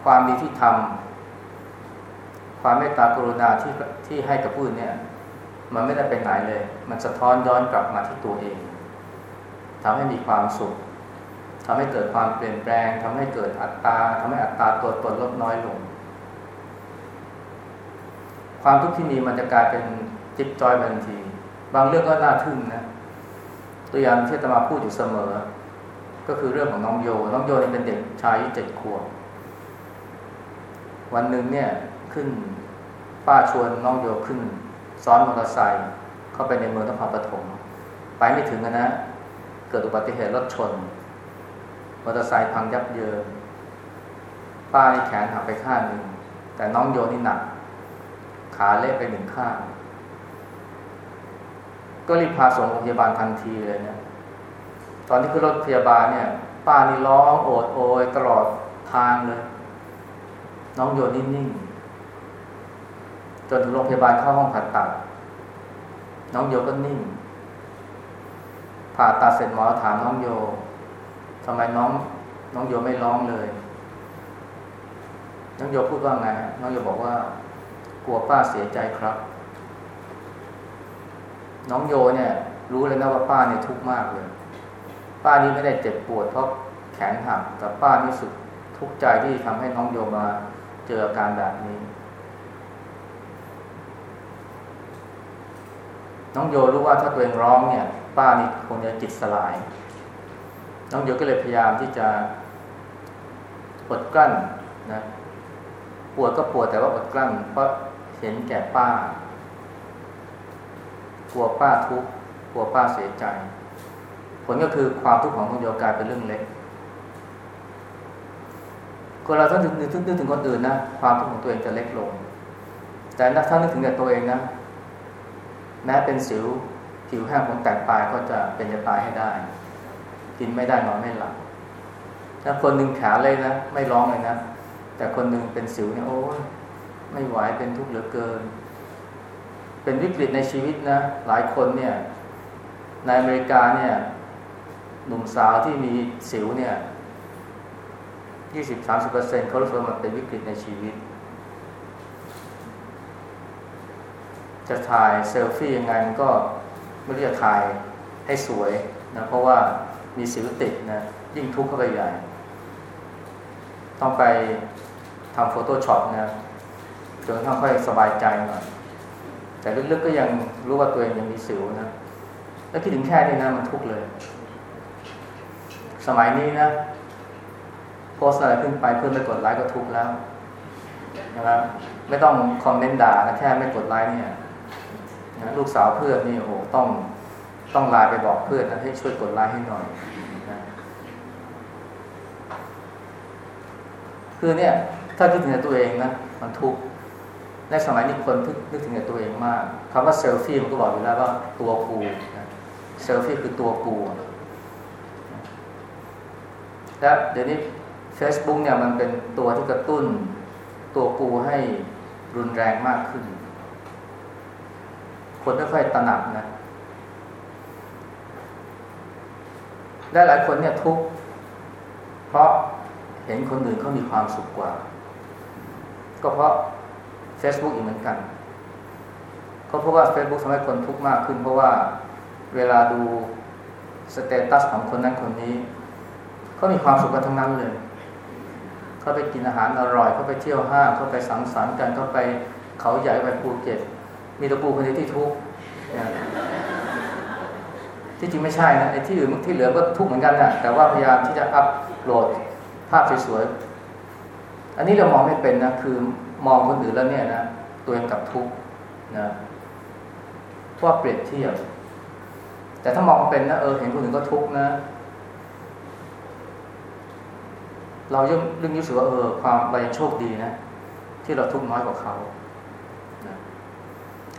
ความดีที่ทำ ความเมตตากรุณาที่ที่ให้กับผู้อื่นเนี่ย มันไม่ได้ไปไหนเลย มันสะท้อนย้อนกลับมาที่ตัวเองทำให้มีความสุขทำให้เกิดความเปลี่ยนแปลงทำให้เกิดอัตราทำให้อัตราตัวตนลดน้อยลง ความทุกข์ที่มีมันจะกลายเป็นจิ๊บจอยทันที บางเรื่องก็น่าทึ่งนะตัวอย่างที่ตมาพูดอยู่เสมอ ก็คือเรื่องของน้องโย น้องโยนเป็นเด็กชายอายุเจ็ดขวบวันหนึ่งเนี่ย ขึ้น ป้าชวนน้องโยขึ้น ซ้อนมอเตอร์ไซค์เข้าไปในเมืองนครปฐมไปไม่ถึงนะ เกิดอุบัติเหตุรถชน มอเตอร์ไซค์พังยับเยินป้านี่แขนหักไปข้างหนึ่ง แต่น้องโยนี่หนัก ขาเละไปหนึ่งข้าง ก็รีบพาส่งโรงพยาบาลทันทีเลยเนะตอนที่ขึ้นรถพยาบาลเนี่ย ป้านี่ร้องโอดโอยตลอดทางเลย น้องโยนิ่งๆ จนถึงโรงพยาบาลเข้าห้องผ่าตัด น้องโยก็นิ่ง ผ่าตัดเสร็จหมอถามน้องโยทำไมน้อง น้องโยไม่ร้องเลย น้องโยพูดว่าไง น้องโยบอกว่า กลัวป้าเสียใจครับ น้องโยเนี่ย รู้เลยนะว่าป้าเนี่ยทุกข์มากเลย ป้านี่ไม่ได้เจ็บปวดเพราะแขนหักแต่ป้านี่สุดทุกข์ใจที่ทำให้น้องโยมาเจออาการแบบนี้ น้องโยรู้ว่าถ้าตัวเองร้องเนี่ย ป้านี่คงจะจิตสลาย น้องโยก็เลยพยายามที่จะอดกลั้นนะปวดก็ปวดแต่ว่าอดกลั้นเพราะเห็นแก่ป้า กลัวป้าทุกข์กลัวป้าเสียใจ ผลก็คือความทุกข์ของน้องโยกลายเป็นเรื่องเล็กก็เราต้องนึกนึกนึกถึงคนอื่นนะความทุกข์ของตัวเองจะเล็กลง แต่ถ้านึกถึงแต่ตัวเองนะ แม้เป็นสิวผิวแห้งของแตกปลายก็จะเป็นจะตายให้ได้ กินไม่ได้นอนไม่หลับถ้าคนหนึ่งขาเลยนะไม่ร้องเลยนะแต่คนหนึ่งเป็นสิวเนี่ยโอ้ยไม่ไหวเป็นทุกข์เหลือเกิน เป็นวิกฤตในชีวิตนะ หลายคนเนี่ยในอเมริกาเนี่ยหนุ่มสาวที่มีสิวเนี่ยยี่สิบสามสิบเปอร์เซ็นต์เขารู้สึกว่ามันเป็นวิกฤตในชีวิต จะถ่ายเซลฟี่ยังไงมันก็ไม่รู้จะถ่ายให้สวยนะเพราะว่ามีสิวติดนะยิ่งทุกข์เข้าไปใหญ่ ต้องไปทำ Photoshop นะจนทั้งค่อยสบายใจหน่อยแต่ลึกๆก็ยังรู้ว่าตัวเองยังมีสิวนะแล้วคิดถึงแค่นี้นะมันทุกข์เลย สมัยนี้นะโพสต์อะไรขึ้นไปเพื่อนไม่กดไลค์ก็ทุกข์แล้วนะครับไม่ต้องคอมเมนต์ด่านะแค่ไม่กดไลค์เนี่ย นะลูกสาวเพื่อนนี่โอ้โหต้องต้องไลน์ไปบอกเพื่อนนะให้ช่วยกดไลค์ให้หน่อยนะคือเนี่ย ถ้าคิดถึงตัวเองนะมันทุกข์ในสมัยนี้คนนึกถึงตัวเองมากคำว่าเซลฟี่มันก็บอกอยู่แล้วว่าตัวกูนะเซลฟี่คือตัวกูและเดี๋ยวนี้ Facebook เนี่ยมันเป็นตัวที่กระตุ้น ตัวกูให้รุนแรงมากขึ้น คนไม่ค่อยตระหนักนะและหลายคนเนี่ยทุกข์เพราะเห็นคนอื่นเขามีความสุขกว่า ก็เพราะ Facebook อีกเหมือนกันก็เพราะว่า Facebook ทำให้คนทุกข์มากขึ้น เพราะว่าเวลาดูสเตตัสของคนนั้นคนนี้เขามีความสุขกันทั้งนั้นเลยเขาไปกินอาหารอร่อยเขาไปเที่ยวห้างเขาไปสังสรรค์กันเขาไปเขาใหญ่ไปภูเก็ต มีตะปูคนเดียวที่ทุกข์ที่จริงไม่ใช่นะไอ้ที่อื่นที่เหลือก็ทุกข์เหมือนกันนะแต่ว่าพยายามที่จะอัพโหลดภาพสวยๆอันนี้เรามองไม่เป็นนะคือมองคนอื่นแล้วเนี่ยนะตัวเองกับทุกข์นะเพราเปรียบเทียบแต่ถ้ามองเป็นนะเออเห็นคนอื่นก็ทุกข์นะ เราย่อมเรื่องรู้สึกว่าเออความเรายังโชคดีนะ ที่เราทุกข์น้อยกว่าเขา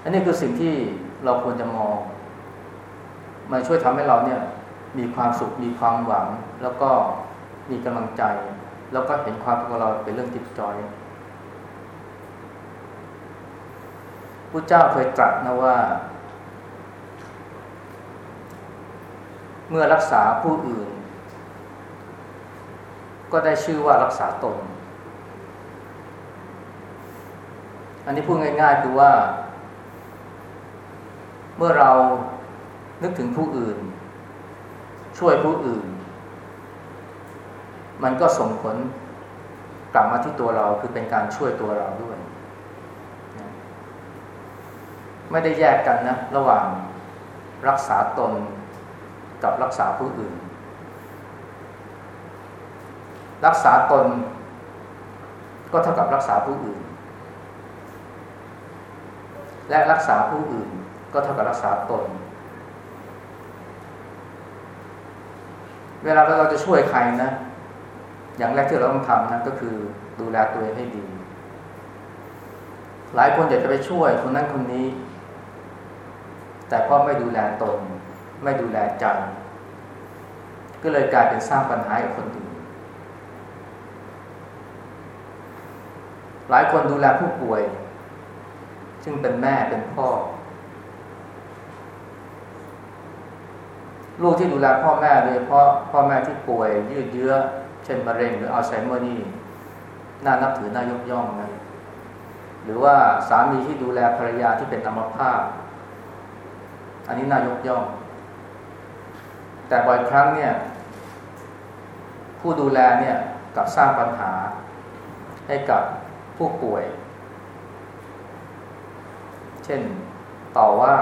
อันนี้คือสิ่งที่เราควรจะมอง มันช่วยทำให้เราเนี่ยมีความสุขมีความหวัง แล้วก็มีกำลังใจ แล้วก็เห็นความของเราเป็นเรื่องจิตจอยพระเจ้าเคยตรัสนะว่า เมื่อรักษาผู้อื่น ก็ได้ชื่อว่ารักษาตน อันนี้พูดง่ายๆคือว่า เมื่อเรานึกถึงผู้อื่น ช่วยผู้อื่น มันก็ส่งผลกลับมาที่ตัวเราคือเป็นการช่วยตัวเราด้วย ไม่ได้แยกกันนะ ระหว่างรักษาตนกับรักษาผู้อื่น รักษาตน ก็เท่ากับรักษาผู้อื่น และรักษาผู้อื่น ก็เท่ากับรักษาตน เวลาเราจะช่วยใครนะ อย่างแรกที่เราต้องทำนะก็คือดูแลตัวเองให้ดี หลายคนอยากจะไปช่วยคนนั้นคนนี้ แต่ก็ไม่ดูแลตน ไม่ดูแลใจ ก็เลยกลายเป็นสร้างปัญหากับคนอื่นหลายคนดูแลผู้ป่วย ซึ่งเป็นแม่เป็นพ่อ ลูกที่ดูแลพ่อแม่โดยเพราะพ่อแม่ที่ป่วยยืดเยื้อ เช่นมะเร็งหรืออัลไซเมอร์นี่น่านับถือน่ายกย่องนะหรือว่าสามีที่ดูแลภรรยาที่เป็นอัมพาตอันนี้น่ายกย่อง แต่บ่อยครั้งเนี่ย ผู้ดูแลเนี่ยกับสร้างปัญหา ให้กับผู้ป่วย เช่นต่อว่า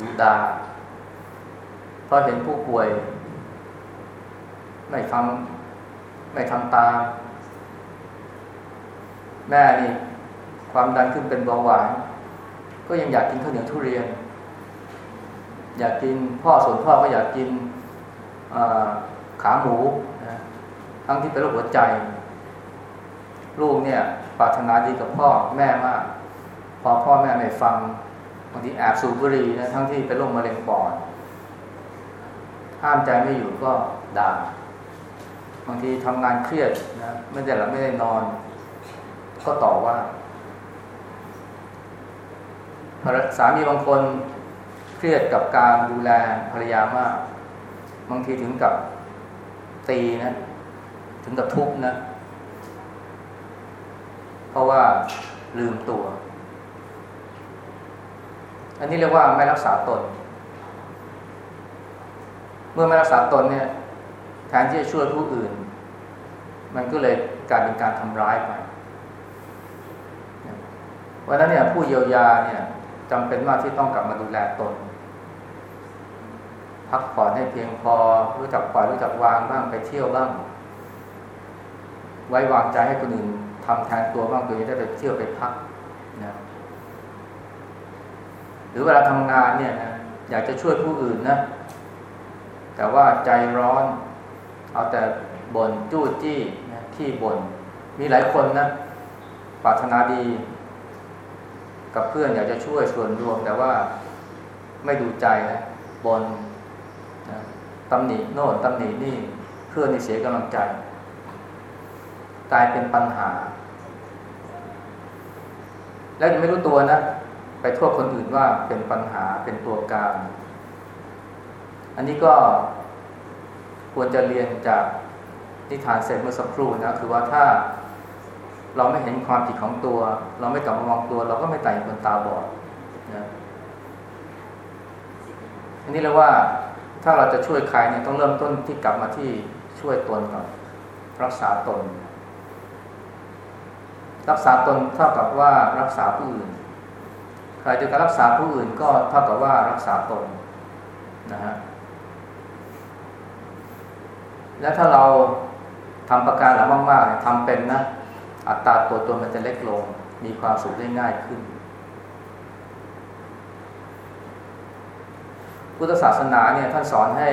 ดูดา พอเห็นผู้ป่วย ไม่ทำไม่ทำตาม แม่นี่ ความดันขึ้นเป็นเบาหวาน ก็ยังอยากกินข้าวเหนียวทุเรียน อยากกินพ่อส่วนพ่อก็อยากกินขาหมูนะทั้งที่เป็นโรคหัวใจ ลูกเนี่ยปรารถนาดีกับพ่อแม่มาก พอพ่อแม่ไม่ฟังบางทีแอบสูบบุหรี่นะทั้งที่เป็นโรคมะเร็งปอด ห้ามใจไม่อยู่ก็ด่าบางทีทำงานเครียดนะไม่ได้หลับไม่ได้นอน ก็ต่อว่าสามีบางคนเครียดกับการดูแลภรรยามาก บางทีถึงกับตีนะ ถึงกับทุบนะ เพราะว่าลืมตัว อันนี้เรียกว่าไม่รักษาตน เมื่อไม่รักษาตนเนี่ยแทนที่จะช่วยผู้อื่น มันก็เลยกลายเป็นการทำร้ายไปวันนั้นเนี่ยผู้เยียวยาเนี่ยจำเป็นมากที่ต้องกลับมาดูแลตน พักผ่อนให้เพียงพอรู้จักปล่อยรู้จักวางบ้างไปเที่ยวบ้าง ไว้วางใจให้คนอื่นทำแทนตัวบ้างตัวเองได้ไปเที่ยวไปพักนะหรือเวลาทำงานเนี่ยนะอยากจะช่วยผู้อื่นนะ แต่ว่าใจร้อน เอาแต่บน่นจู้จี้นะขี้บน่นมีหลายคนนะปรารถนาดี กับเพื่อนอยากจะช่วยส่วนรวม แต่ว่าไม่ดูใจนะบนนะตำหนิโน่นตำหนินี่เพื่อนนี่เสียกำลังใจ กลายเป็นปัญหา แล้วยังไม่รู้ตัวนะ ไปโทษคนอื่นว่าเป็นปัญหาเป็นตัวการ อันนี้ก็ควรจะเรียนจากนิทานเซนเมื่อสักครู่นะคือว่าถ้าเราไม่เห็นความผิดของตัว เราไม่กลับมามองตัว เราก็ไม่ต่งคนตาบอดนะอันนี้เรียว่าถ้าเราจะช่วยใครเนี่ยต้องเริ่มต้นที่กลับมาที่ช่วยตนก่อนรักษาตน รักษาตนเท่ากับว่ารักษาผู้อื่นใครจะการรักษาผู้อื่นก็เท่ากับว่ารักษาตนนะฮะ และถ้าเราทำประการหลังมากๆทำเป็นนะ อัตราตัวตนมันจะเล็กลง มีความสุขได้ง่ายขึ้น พุทธศาสนาเนี่ยท่านสอนให้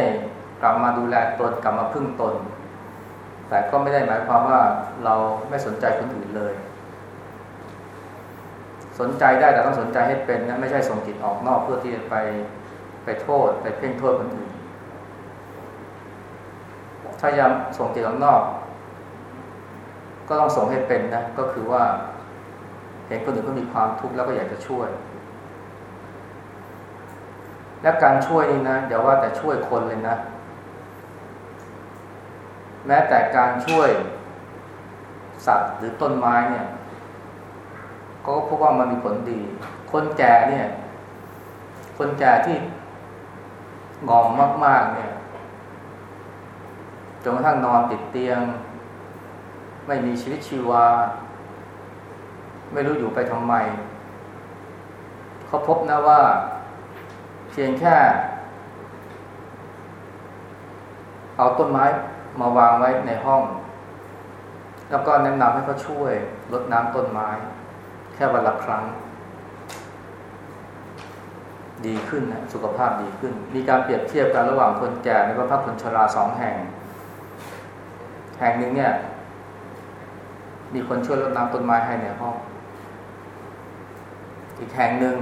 กลับมาดูแลตนกลับมาพึ่งตน แต่ก็ไม่ได้หมายความว่าเราไม่สนใจคนอื่นเลย สนใจได้แต่ต้องสนใจให้เป็นนะไม่ใช่ส่งจิตออกนอกเพื่อที่จะไปไปโทษ ไปเพ่งโทษคนอื่น ถ้ายังส่งจิตออกนอก ก็ต้องส่งให้เป็นนะ ก็คือว่า เห็นคนอื่นเขามีความทุกข์แล้วก็อยากจะช่วย และการช่วยนี่นะอย่าว่าแต่ช่วยคนเลยนะ แม้แต่การช่วยสัตว์หรือต้นไม้เนี่ย ก็พบว่ามันมีผลดี คนแก่เนี่ย คนแก่ที่งอมมาก ๆ เนี่ย นกระทั่งนอนติดเตียง ไม่มีชีวิตชีวา ไม่รู้อยู่ไปทำไม เขาพบนะว่า เพียงแค่ เอาต้นไม้มาวางไว้ในห้อง แล้วก็แนะนำให้เขาช่วยลดน้ำต้นไม้ แค่วันละครั้ง ดีขึ้นนะสุขภาพดีขึ้น มีการเปรียบเทียบกันระหว่างคนแก่ในบ้านพักคนชราสองแห่ง แห่งหนึ่งเนี่ย มีคนช่วยรดน้ำต้นไม้ให้ในห้อง อีกแห่งหนึ่ง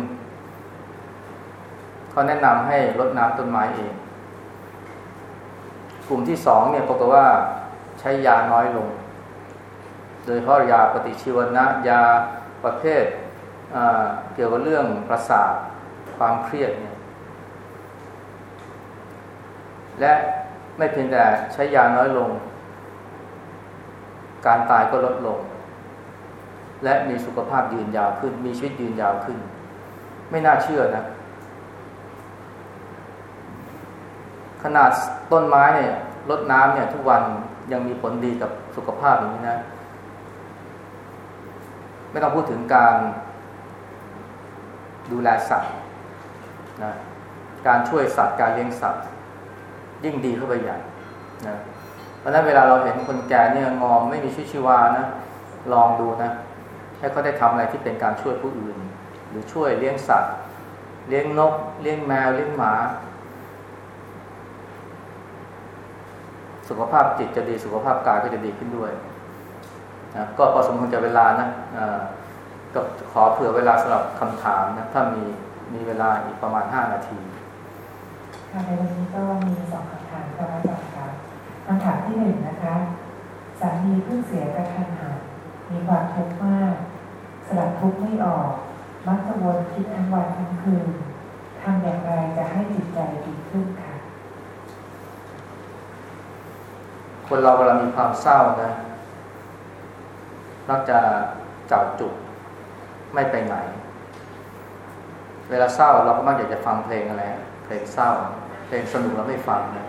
เขาแนะนำให้รดน้ำต้นไม้เอง กลุ่มที่สองเนี่ยปรากฏว่าใช้ยาน้อยลง โดยเพราะยาปฏิชีวนะยาประเภทเกี่ยวกับเรื่องประสาทความเครียดเนี่ย และไม่เพียงแต่ใช้ยาน้อยลง การตายก็ลดลง และมีสุขภาพยืนยาวขึ้น มีชีวิตยืนยาวขึ้น ไม่น่าเชื่อนะ ขนาดต้นไม้เนี่ยลดน้ำเนี่ย ทุกวันยังมีผลดีกับสุขภาพอย่างนี้นะ ไม่ต้องพูดถึงการดูแลสัตว์นะการช่วยสัตว์การเลี้ยงสัตว์ ยิ่งดีเข้าไปใหญ่นะ ราะนั้นเวลาเราเห็นคนแก่เนี่ยงอมไม่มีชีวิตชีวานะ ลองดูนะ ให้เขาได้ทำอะไรที่เป็นการช่วยผู้อื่น หรือช่วยเลี้ยงสัตว์ เลี้ยงนก เลี้ยงแมว เลี้ยงหมา สุขภาพจิตจะดีสุขภาพกายก็จะดีขึ้นด้วยนะก็พอสมควรจะเวลานะก็ขอเผื่อเวลาสำหรับคำถามนะ ถ้ามีมีเวลาอีกประมาณห้านาทีค่ะในวันนี้ก็มีสองคำถามค่ะอาจารย์ คำถามที่หนึ่งนะคะ สามีเพิ่งเสียกระทันหันมีความทุกข์มาก สลัดทุกข์ไม่ออก มักจะวนคิดทั้งวันทั้งคืนทำอย่างไรจะให้จิตใจดีขึ้นคะคนเราเวลามีความเศร้านะมักจะจับจุดไม่ไปไหน เวลาเศร้าเราก็มักอยากจะฟังเพลงอะไร เพลงเศร้า เพลงสนุกเราไม่ฟังนะ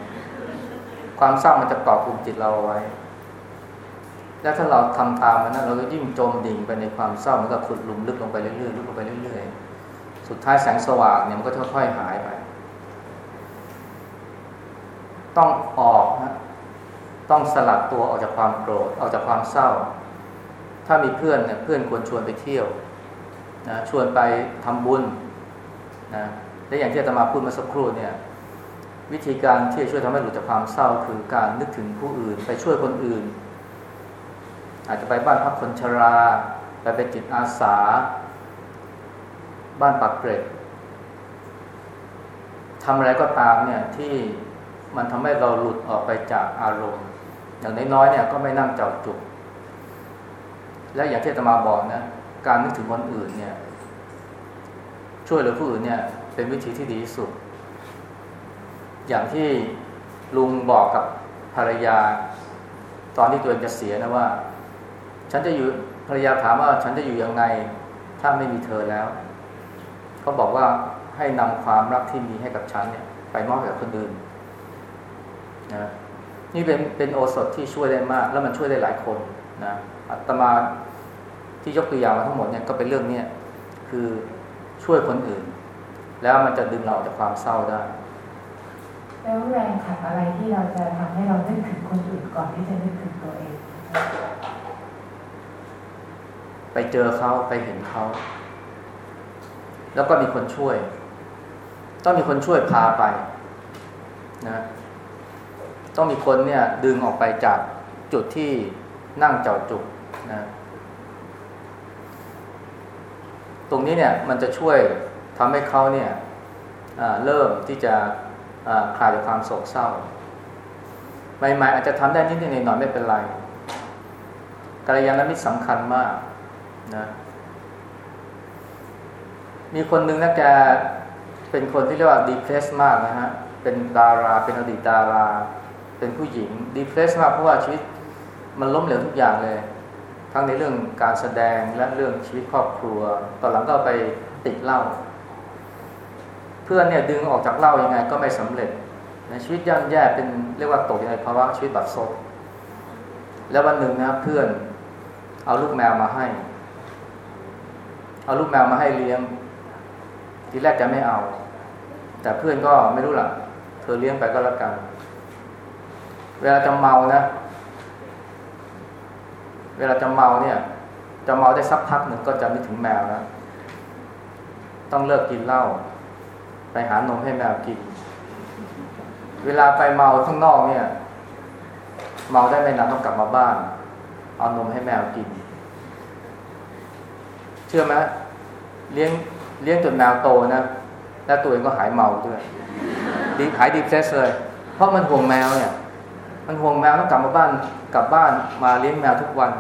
ความเศร้ามันจะกาะกลุ่มจิตเราไว้ แล้วถ้าเราทำตามมันนะเราก็ยิ่งจมดิ่งไปในความเศร้ามันก็ขุดหลุมลึกลงไปเรื่อยๆลึกลงไปเรื่อยๆ สุดท้ายแสงสว่างเนี่ยมันก็ค่อยๆหายไป ต้องออกนะต้องสลัดตัวออกจากความโกรธออกจากความเศร้า ถ้ามีเพื่อนเนี่ยเพื่อนควรชวนไปเที่ยวนะชวนไปทำบุญนะและอย่างที่อาตมาพูดมาสักครู่เนี่ย วิธีการที่จะช่วยทำให้หลุดจากความเศร้าคือการนึกถึงผู้อื่น ไปช่วยคนอื่น อาจจะไปบ้านพักคนชรา ไปเป็นจิตอาสา บ้านปักเกร็ดทำอะไรก็ตามเนี่ยที่มันทำให้เราหลุดออกไปจากอารมณ์ อย่างน้อยๆเนี่ยก็ไม่นั่งเจ้าจุก และอย่างที่ตมาบอกนะการนึกถึงคนอื่นเนี่ยช่วยเหลือผู้อื่นเนี่ยเป็นวิธีที่ดีที่สุด อย่างที่ลุงบอกกับภรรยา ตอนที่ตัวเองจะเสียนะว่า ฉันจะอยู่ภรรยาถามว่าฉันจะอยู่ยังไง ถ้าไม่มีเธอแล้วเขาบอกว่าให้นำความรักที่มีให้กับฉันเนี่ย ไปมอบให้กับคนอื่นนะนี่เป็นเป็นโอสถที่ช่วยได้มาก แล้วมันช่วยได้หลายคนนะอัตมาที่ยกตัวอย่างมาทั้งหมดเนี่ยก็เป็นเรื่องเนี้ยคือช่วยคนอื่น แล้วมันจะดึงเราออกจากความเศร้าได้ แล้วแรงขับอะไรที่เราจะทำให้เรานึกถึงคนอื่นก่อนที่จะนึกถึงตัวเอง ไปเจอเขาไปเห็นเขา แล้วก็มีคนช่วย ต้องมีคนช่วยพาไปนะต้องมีคนเนี่ยดึงออกไปจากจุดที่นั่งเจ้าจุกนะตรงนี้เนี่ยมันจะช่วยทำให้เขาเนี่ยเริ่มที่จะ คลายจากความโศกเศร้าใหม่ๆอาจจะทำได้นิดๆหน่อยๆไม่เป็นไรกัลยาณมิตรสำคัญมากนะมีคนหนึ่งนะแกเป็นคนที่เรียกว่าดีเพรสมากนะฮะ เป็นดาราเป็นอดีตดารา เป็นผู้หญิงดีเพรสมากเพราะว่าชีวิตมันล้มเหลวทุกอย่างเลย ทั้งในเรื่องการแสดงและเรื่องชีวิตครอบครัว ตอนหลังก็ไปติดเหล้า เพื่อนเนี่ยดึงออกจากเหล้ายังไงก็ไม่สำเร็จในชีวิตย่ำแย่เป็นเรียกว่าตกในภาวะชีวิตบัดซบแล้ววันหนึ่งนะเพื่อนเอาลูกแมวมาให้ เอาลูกแมวมาให้เลี้ยง ทีแรกจะไม่เอา แต่เพื่อนก็ไม่รู้หล่ะเธอเลี้ยงไปก็แล้วกัน เวลาจะเมานะ เวลาจะเมาเนี่ย จะเมาได้สักพักหนึ่งก็จะไม่ถึงแมวแล้วต้องเลิกกินเหล้า ไปหานมให้แมวกิน เวลาไปเมาข้างนอกเนี่ย เมาได้ไม่นานต้องกลับมาบ้าน เอานมให้แมวกิน เชื่อไหมเลี้ยงเลี้ยงจนแมวโตนะแล้วตัวเองก็หายเมาด้วยดีหายดีเพรสเลยเพราะมันห่วงแมวเนี่ย มันห่วงแมวต้องกลับมาบ้านกลับบ้านมาเลี้ยงแมวทุกวัน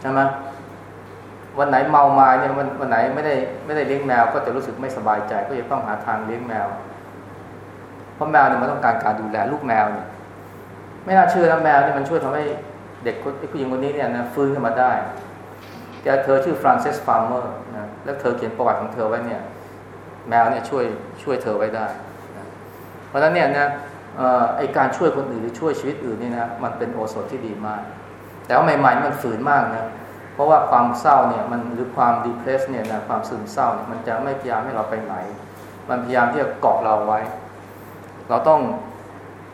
ใช่ไหม วันไหนเมามาเนี่ยวันวันไหนไม่ได้ไม่ได้เลี้ยงแมว ก็จะรู้สึกไม่สบายใจ ก็จะต้องหาทางเลี้ยงแมว เพราะแมวเนี่ยมันต้องการการดูแลลูกแมวเนี่ยไม่น่าเชื่อนะแมวเนี่ยมันช่วยทำให้เด็กผู้หญิงคนนี้เนี่ยนะฟื้นขึ้นมาได้แกเธอชื่อฟรานซิสฟาร์เมอร์นะแล้วเธอเขียนประวัติของเธอไว้เนี่ย แมวเนี่ยช่วยช่วยเธอไว้ได้นะเพราะฉะนั้นเนี่ยนะไอการช่วยคนอื่นหรือช่วยชีวิตอื่นนี่นะมันเป็นโอสถที่ดีมาก แต่ว่าใหม่ๆมันฝืนมากนะ เพราะว่าความเศร้าเนี่ยมันหรือความดีเพรสเนี่ยนะความซึมเศร้าเนี่ยมันจะไม่พยายามให้เราไปไหน มันพยายามที่จะเกาะเราไว้ เราต้อง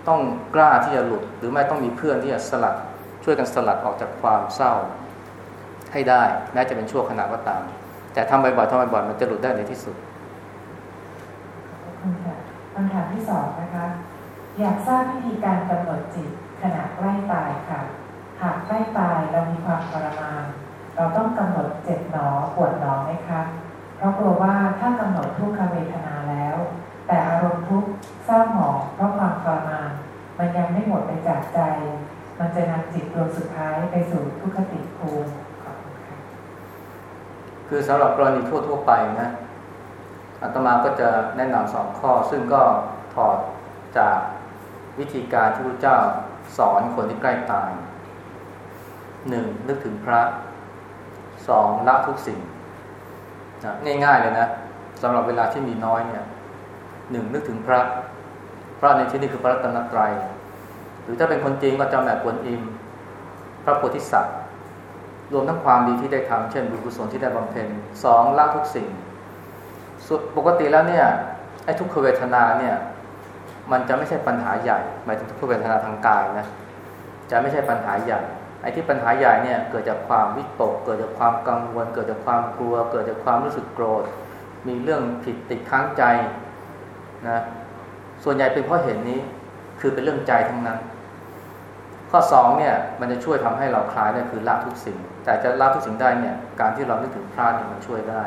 ต้องกล้าที่จะหลุด หรือไม่ต้องมีเพื่อนที่จะสลัด ช่วยกันสลัดออกจากความเศร้า ให้ได้แม้จะเป็นชั่วขณะก็ตาม แต่ทำบ่อยๆทำบ่อยๆมันจะหลุดได้ในที่สุดคำถามที่สองนะคะ อยากทราบวิธีการกำหนดจิตขณะใกล้ตายค่ะ หากใกล้ตายเรามีความทรมาน เราต้องกำหนดเจ็บหนอปวดหนอไหมคะเพราะกลัวว่าถ้ากำหนดทุกขเวทนาแล้ว แต่อารมณ์ทุกข์เศร้าหมองเพราะความทรมานมันยังไม่หมดไปจากใจ มันจะนำจิตดวงสุดท้ายไปสู่ทุกขติภูมิคือสำหรับกรณีทั่วๆไปนะอาตมาก็จะแนะนำสองข้อ ซึ่งก็ถอดจากวิธีการที่พระเจ้าสอนคนที่ใกล้ตายหนึ่งนึกถึงพระ สองละทุกสิ่งนะง่าย ๆ เลยนะสำหรับเวลาที่มีน้อยเนี่ยหนึ่งนึกถึงพระ พระในที่นี้คือพระรัตนตรัย หรือถ้าเป็นคนจีนก็จำแบบกวนอิม พระโพธิสัตว์ รวมทั้งความดีที่ได้ทำเช่นบุญกุศลที่ได้บำเพ็ญสองละทุกสิ่งปกติแล้วเนี่ยไอ้ทุกขเวทนาเนี่ยมันจะไม่ใช่ปัญหาใหญ่หมายถึงทุกขเวทนาทางกายนะจะไม่ใช่ปัญหาใหญ่ ไอ้ที่ปัญหาใหญ่เนี่ยเกิดจากความวิตก เกิดจากความกังวล เกิดจากความกลัว เกิดจากความรู้สึกโกรธ มีเรื่องผิดติดค้างใจนะส่วนใหญ่เป็นเพราะเห็นนี้คือเป็นเรื่องใจทั้งนั้น ข้อสองเนี่ยมันจะช่วยทำให้เราคลายได้คือละทุกสิ่ง แต่จะละทุกสิ่งได้เนี่ยการที่เรานึกถึงพระเนี่ยมันช่วยได้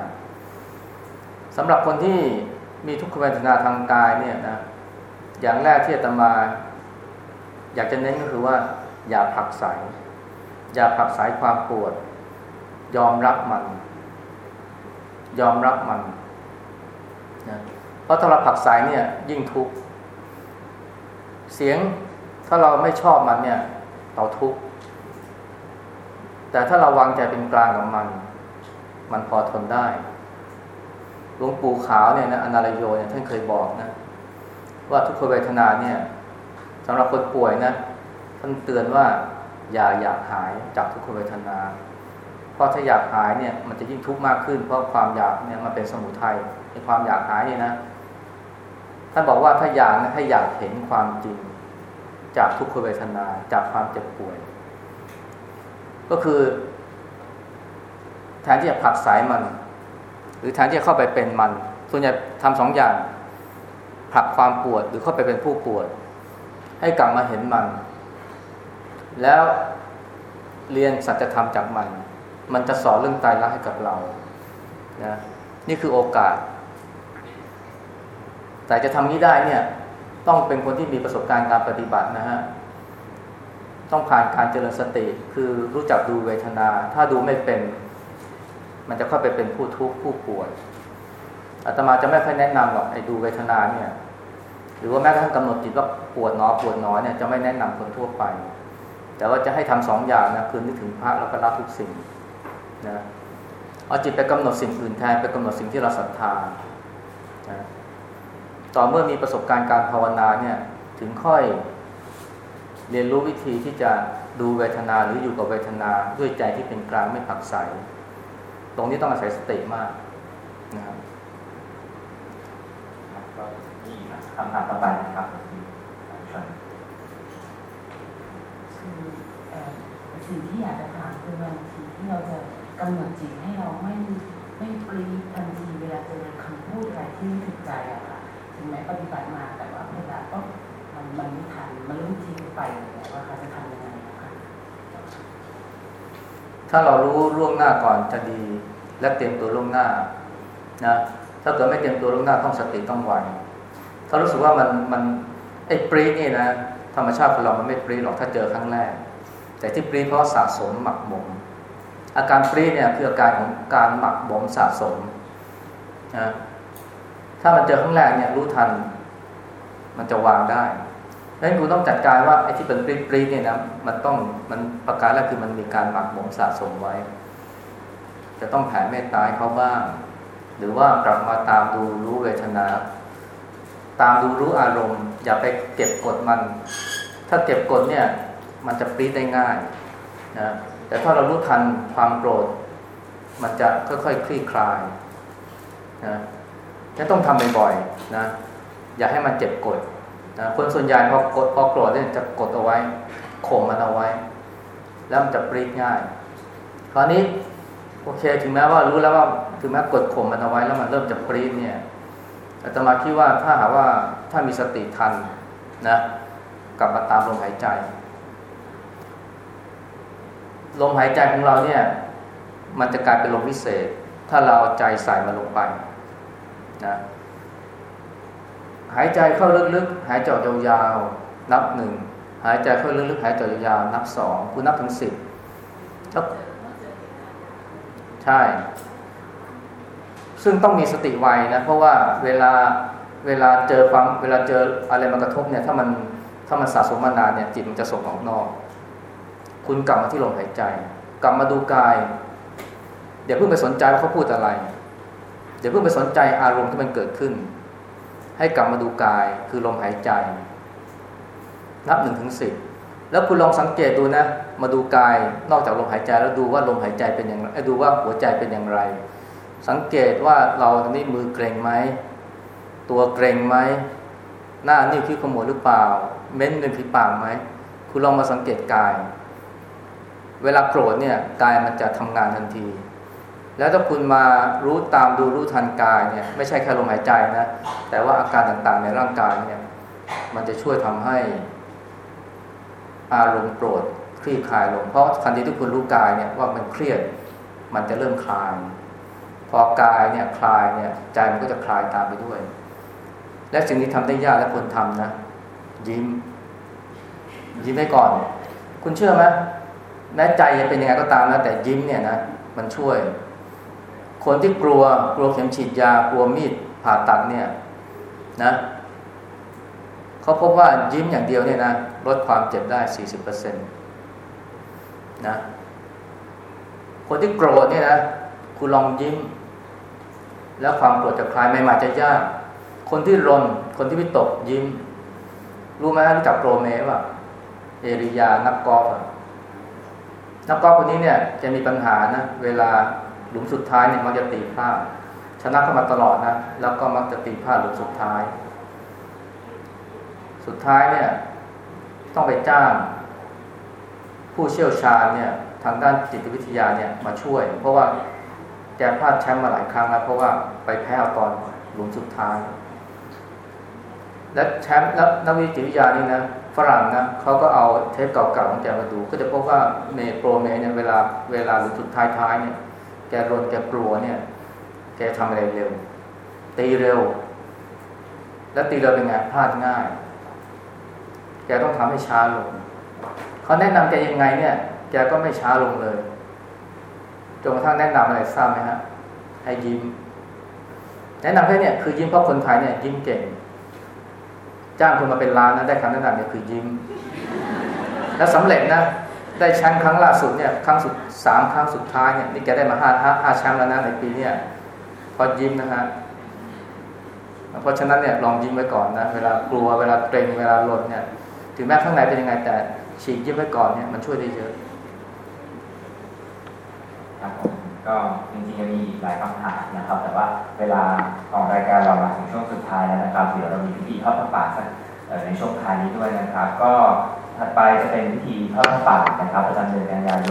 สำหรับคนที่มีทุกขเวทนาทางกายเนี่ยนะอย่างแรกที่อาตมา อยากจะเน้นก็คือว่าอย่าผักใส อย่าผักสายความปวด ยอมรับมัน ยอมรับมันนะเพราะถ้าเราผักสายเนี่ย ยิ่งทุกข์เสียงถ้าเราไม่ชอบมันเนี่ย เราทุกข์แต่ถ้าเราวางใจเป็นกลางกับมัน มันพอทนได้หลวงปู่ขาวเนี่ยนะอนาลโยเนี่ยท่านเคยบอกนะ ว่าทุกขเวทนาเนี่ยสำหรับคนป่วยนะท่านเตือนว่า อย่าอยากหายจากทุกขเวทนา เพราะถ้าอยากหายเนี่ยมันจะยิ่งทุกข์มากขึ้น เพราะความอยากเนี่ยมันเป็นสมุทัยในความอยากหายเนี่ยนะท่านบอกว่าถ้าอยากนะให้อยากเห็นความจริง จากทุกขเวทนาจากความเจ็บป่วย ก็คือ แทนที่จะผักสายมัน หรือแทนที่จะเข้าไปเป็นมัน ส่วนใหญ่ทำสองอย่างผลักความปวดหรือเข้าไปเป็นผู้ปวด ให้กลับมาเห็นมัน แล้วเรียนสัจธรรมจากมัน มันจะสอนเรื่องตายรักให้กับเรานะนี่คือโอกาส แต่จะทำนี้ได้เนี่ยต้องเป็นคนที่มีประสบการณ์การปฏิบัตินะฮะต้องผ่านการเจริญสติ คือรู้จักดูเวทนา ถ้าดูไม่เป็น มันจะเข้าไปเป็นผู้ทุกข์ผู้ป่วยอาตมาจะไม่ค่อยแนะนำหรอกไอ้ดูเวทนาเนี่ย หรือว่าแม้กระทั่งกำหนดจิตว่าปวดหนอปวดหนอเนี่ยจะไม่แนะนำคนทั่วไป แต่ว่าจะให้ทำสองอย่างนะคือนึกถึงพระแล้วก็รับทุกสิ่งนะเอาจิตไปกำหนดสิ่งอื่นแทนไปกำหนดสิ่งที่เราศรัทธานะต่อเมื่อมีประสบการณ์การภาวนาเนี่ยถึงค่อยเรียนรู้วิธีที่จะดูเวทนาหรืออยู่กับเวทนาด้วยใจที่เป็นกลางไม่ผักใส ตรงนี้ต้องอาศัยสติมากนะครับก็มีคำถามต่อไปนะครับชวนคือ สิ่งที่อยากจะถามคือบางทีที่เราจะกำหนดจิตให้เราไม่ไม่ปรีทันทีเวลาเจอคำพูดอะไรที่ไม่ถูกใจอะค่ะถึงแม้ปฏิบัติมาแต่ว่าเวลาก็มันมันไม่ทันมันรู้ทีไปว่าเขาจะทำยังไงคะถ้าเรารู้ล่วงหน้าก่อนจะดี และเตรียมตัวล่วงหน้านะถ้าเกิดไม่เตรียมตัวล่วงหน้าต้องสติต้องไวถ้ารู้สึกว่ามันมันไอ้ปรีนี่นะธรรมชาติของเรามันไม่ปรีหรอกถ้าเจอครั้งแรก แต่ที่ปรีเพราะสะสมหมักหมม อาการปรีเนี่ยคืออาการของการหมักหมมสะสมนะถ้ามันเจอครั้งแรกเนี่ยรู้ทัน มันจะวางได้ดังนั้นคุณต้องจัดการว่าไอ้ที่เป็นปรีปรีเนี่ยนะมันต้องมันประการแรกคือมันมีการหมักหมมสะสมไว้ จะต้องแผ่เมตตาเขาบ้าง หรือว่ากลับมาตามดูรู้เวทนาตามดูรู้อารมณ์ อย่าไปเก็บกดมัน ถ้าเก็บกดเนี่ย มันจะปรีดได้ง่ายนะแต่ถ้าเรารู้ทันความโกรธ มันจะค่อยๆคลี่คลายนะจะต้องทำบ่อยๆนะอย่าให้มันเจ็บกดนะคนส่วนใหญ่พอกดพอโกรธเนี่ยจะกดเอาไว้ข่มมันเอาไว้ แล้วมันจะปรีดง่าย คราวนี้โอเคถึงแม้ว่ารู้แล้วว่าถึงแม้กดข่มมันเอาไว้แล้วมันเริ่มจะปรีดเนี่ยอาตมาคิดว่าถ้าหาว่าถ้ามีสติทันนะกลับมาตามลมหายใจ ลมหายใจของเราเนี่ย มันจะกลายเป็นลมพิเศษ ถ้าเราใจใส่มันลงไปนะหายใจเข้าลึกๆ หายใจออกยาวๆ นับหนึ่ง หายใจเข้าลึกๆ หายใจยาวๆ นับสอง คุณนับถึงสิบแล้วใช่ ซึ่งต้องมีสติไวนะ เพราะว่าเวลาเวลาเจอความเวลาเจออะไรมากระทบเนี่ย ถ้ามันถ้ามันสะสมมานานเนี่ยจิตมันจะส่งออกนอก คุณกลับมาที่ลมหายใจ กลับมาดูกายเดี๋ยวเพิ่งไปสนใจว่าเขาพูดอะไรเดี๋ยวเพิ่งไปสนใจอารมณ์ที่มันเกิดขึ้น ให้กลับมาดูกายคือลมหายใจ นับหนึ่งถึงสิบแล้วคุณลองสังเกตดูนะ มาดูกายนอกจากลมหายใจแล้วดูว่าลมหายใจเป็นอย่างไรดูว่าหัวใจเป็นอย่างไร สังเกตว่าเราตอนนี้มือเกร็งไหมตัวเกร็งไหมหน้านิ้วคิ้วขมวดหรือเปล่า เม้นเป็นผีปากไหมคุณลองมาสังเกตกาย เวลาโกรธเนี่ยกายมันจะทำงานทันที แล้วถ้าคุณมารู้ตามดูรู้ทันกายเนี่ยไม่ใช่แค่ลมหายใจนะแต่ว่าอาการต่างๆในร่างกายเนี่ยมันจะช่วยทำให้อารมณ์โกรธคลี่คลายลง เพราะทันทีที่คุณรู้กายเนี่ยว่ามันเครียดมันจะเริ่มคลาย พอกายเนี่ยคลายเนี่ยใจมันก็จะคลายตามไปด้วย และสิ่งที่ทำได้ยากและควรทำนะ ยิ้ม ยิ้มให้ก่อน คุณเชื่อไหม แม้ใจจะเป็นยังไงก็ตามนะแต่ยิ้มเนี่ยนะมันช่วย คนที่กลัวกลัวเข็มฉีดยากลัวมีดผ่าตัดเนี่ยนะเขาพบว่ายิ้มอย่างเดียวเนี่ยนะลดความเจ็บได้สี่สิบเปอร์เซ็นต์นะคนที่โกรธเนี่ยนะคุณลองยิ้ม แล้วความโกรธจะคลายไม่มาจะยาก คนที่รนคนที่วิตกยิ้ม รู้ไหมรู้จักโปรเมป่ะเอริยานักกอล์ฟ นักกอล์ฟคนนี้เนี่ยจะมีปัญหานะเวลาหลุมสุดท้ายเนี่ยมันจะตีพลาดชนะเข้ามาตลอดนะแล้วก็มักจะตีพลาดหลุมสุดท้าย สุดท้ายเนี่ยต้องไปจ้าง ผู้เชี่ยวชาญเนี่ยทางด้านจิตวิทยาเนี่ยมาช่วย เพราะว่าแกพลาดแชมป์มาหลายครั้งแล้วเพราะว่าไปแพ้ตอนหลุมสุดท้าย และแชมป์แล้วนักวิทยวิทยานี่นะ ฝรั่งนะเขาก็เอาเทปเก่าๆของแกมาดู ก็จะพบว่าเมโปรเมเนี่ยเวลาเวลาหรือสุดท้ายๆเนี่ย แกรนแกกลัวเนี่ย แกทำอะไรเร็ว ตีเร็ว แล้วตีเร็วเป็นไงพลาดง่าย แกต้องทำให้ช้าลงเขาแนะนำแกยังไงเนี่ย แกก็ไม่ช้าลงเลยจนกระทั่งแนะนำอะไรทราบไหมฮะให้ยิ้ม แนะนำให้เนี่ยคือยิ้มเพราะคนไทยเนี่ยยิ้มเก่ง จ้างคนมาเป็นล้านนะได้คำแนะนำเนี่ยคือยิ้ม แล้วสำเร็จนะ ได้แชมป์ครั้งล่าสุดเนี่ยครั้งสุดสามครั้งสุดท้ายเนี่ยนี่แกได้มาห้าห้าหาแชมป์แล้วนะในปีเนี้ยเพอยิ้มนะฮะเพราะฉะนั้นเนี่ยลองยิ้มไว้ก่อนนะเวลากลัวเวลาเกรงเวลาหล่นเนี่ยถึงแม้ข้างในเป็นยังไงแต่ฉีกยิ้มไว้ก่อนเนี่ยมันช่วยได้เยอะ ก็จริงๆยังมีหลายคำถามนะครับ แต่ว่าเวลาของรายการเรามาถึงช่วงสุดท้ายแล้วนะครับเดี๋ยวเรามีพิธีทอดพระป่าสักในช่วงท้ายนี้ด้วยนะครับ ก็ถัดไปจะเป็นพิธีทอดพระป่านะครับประจำเดือนกันยายน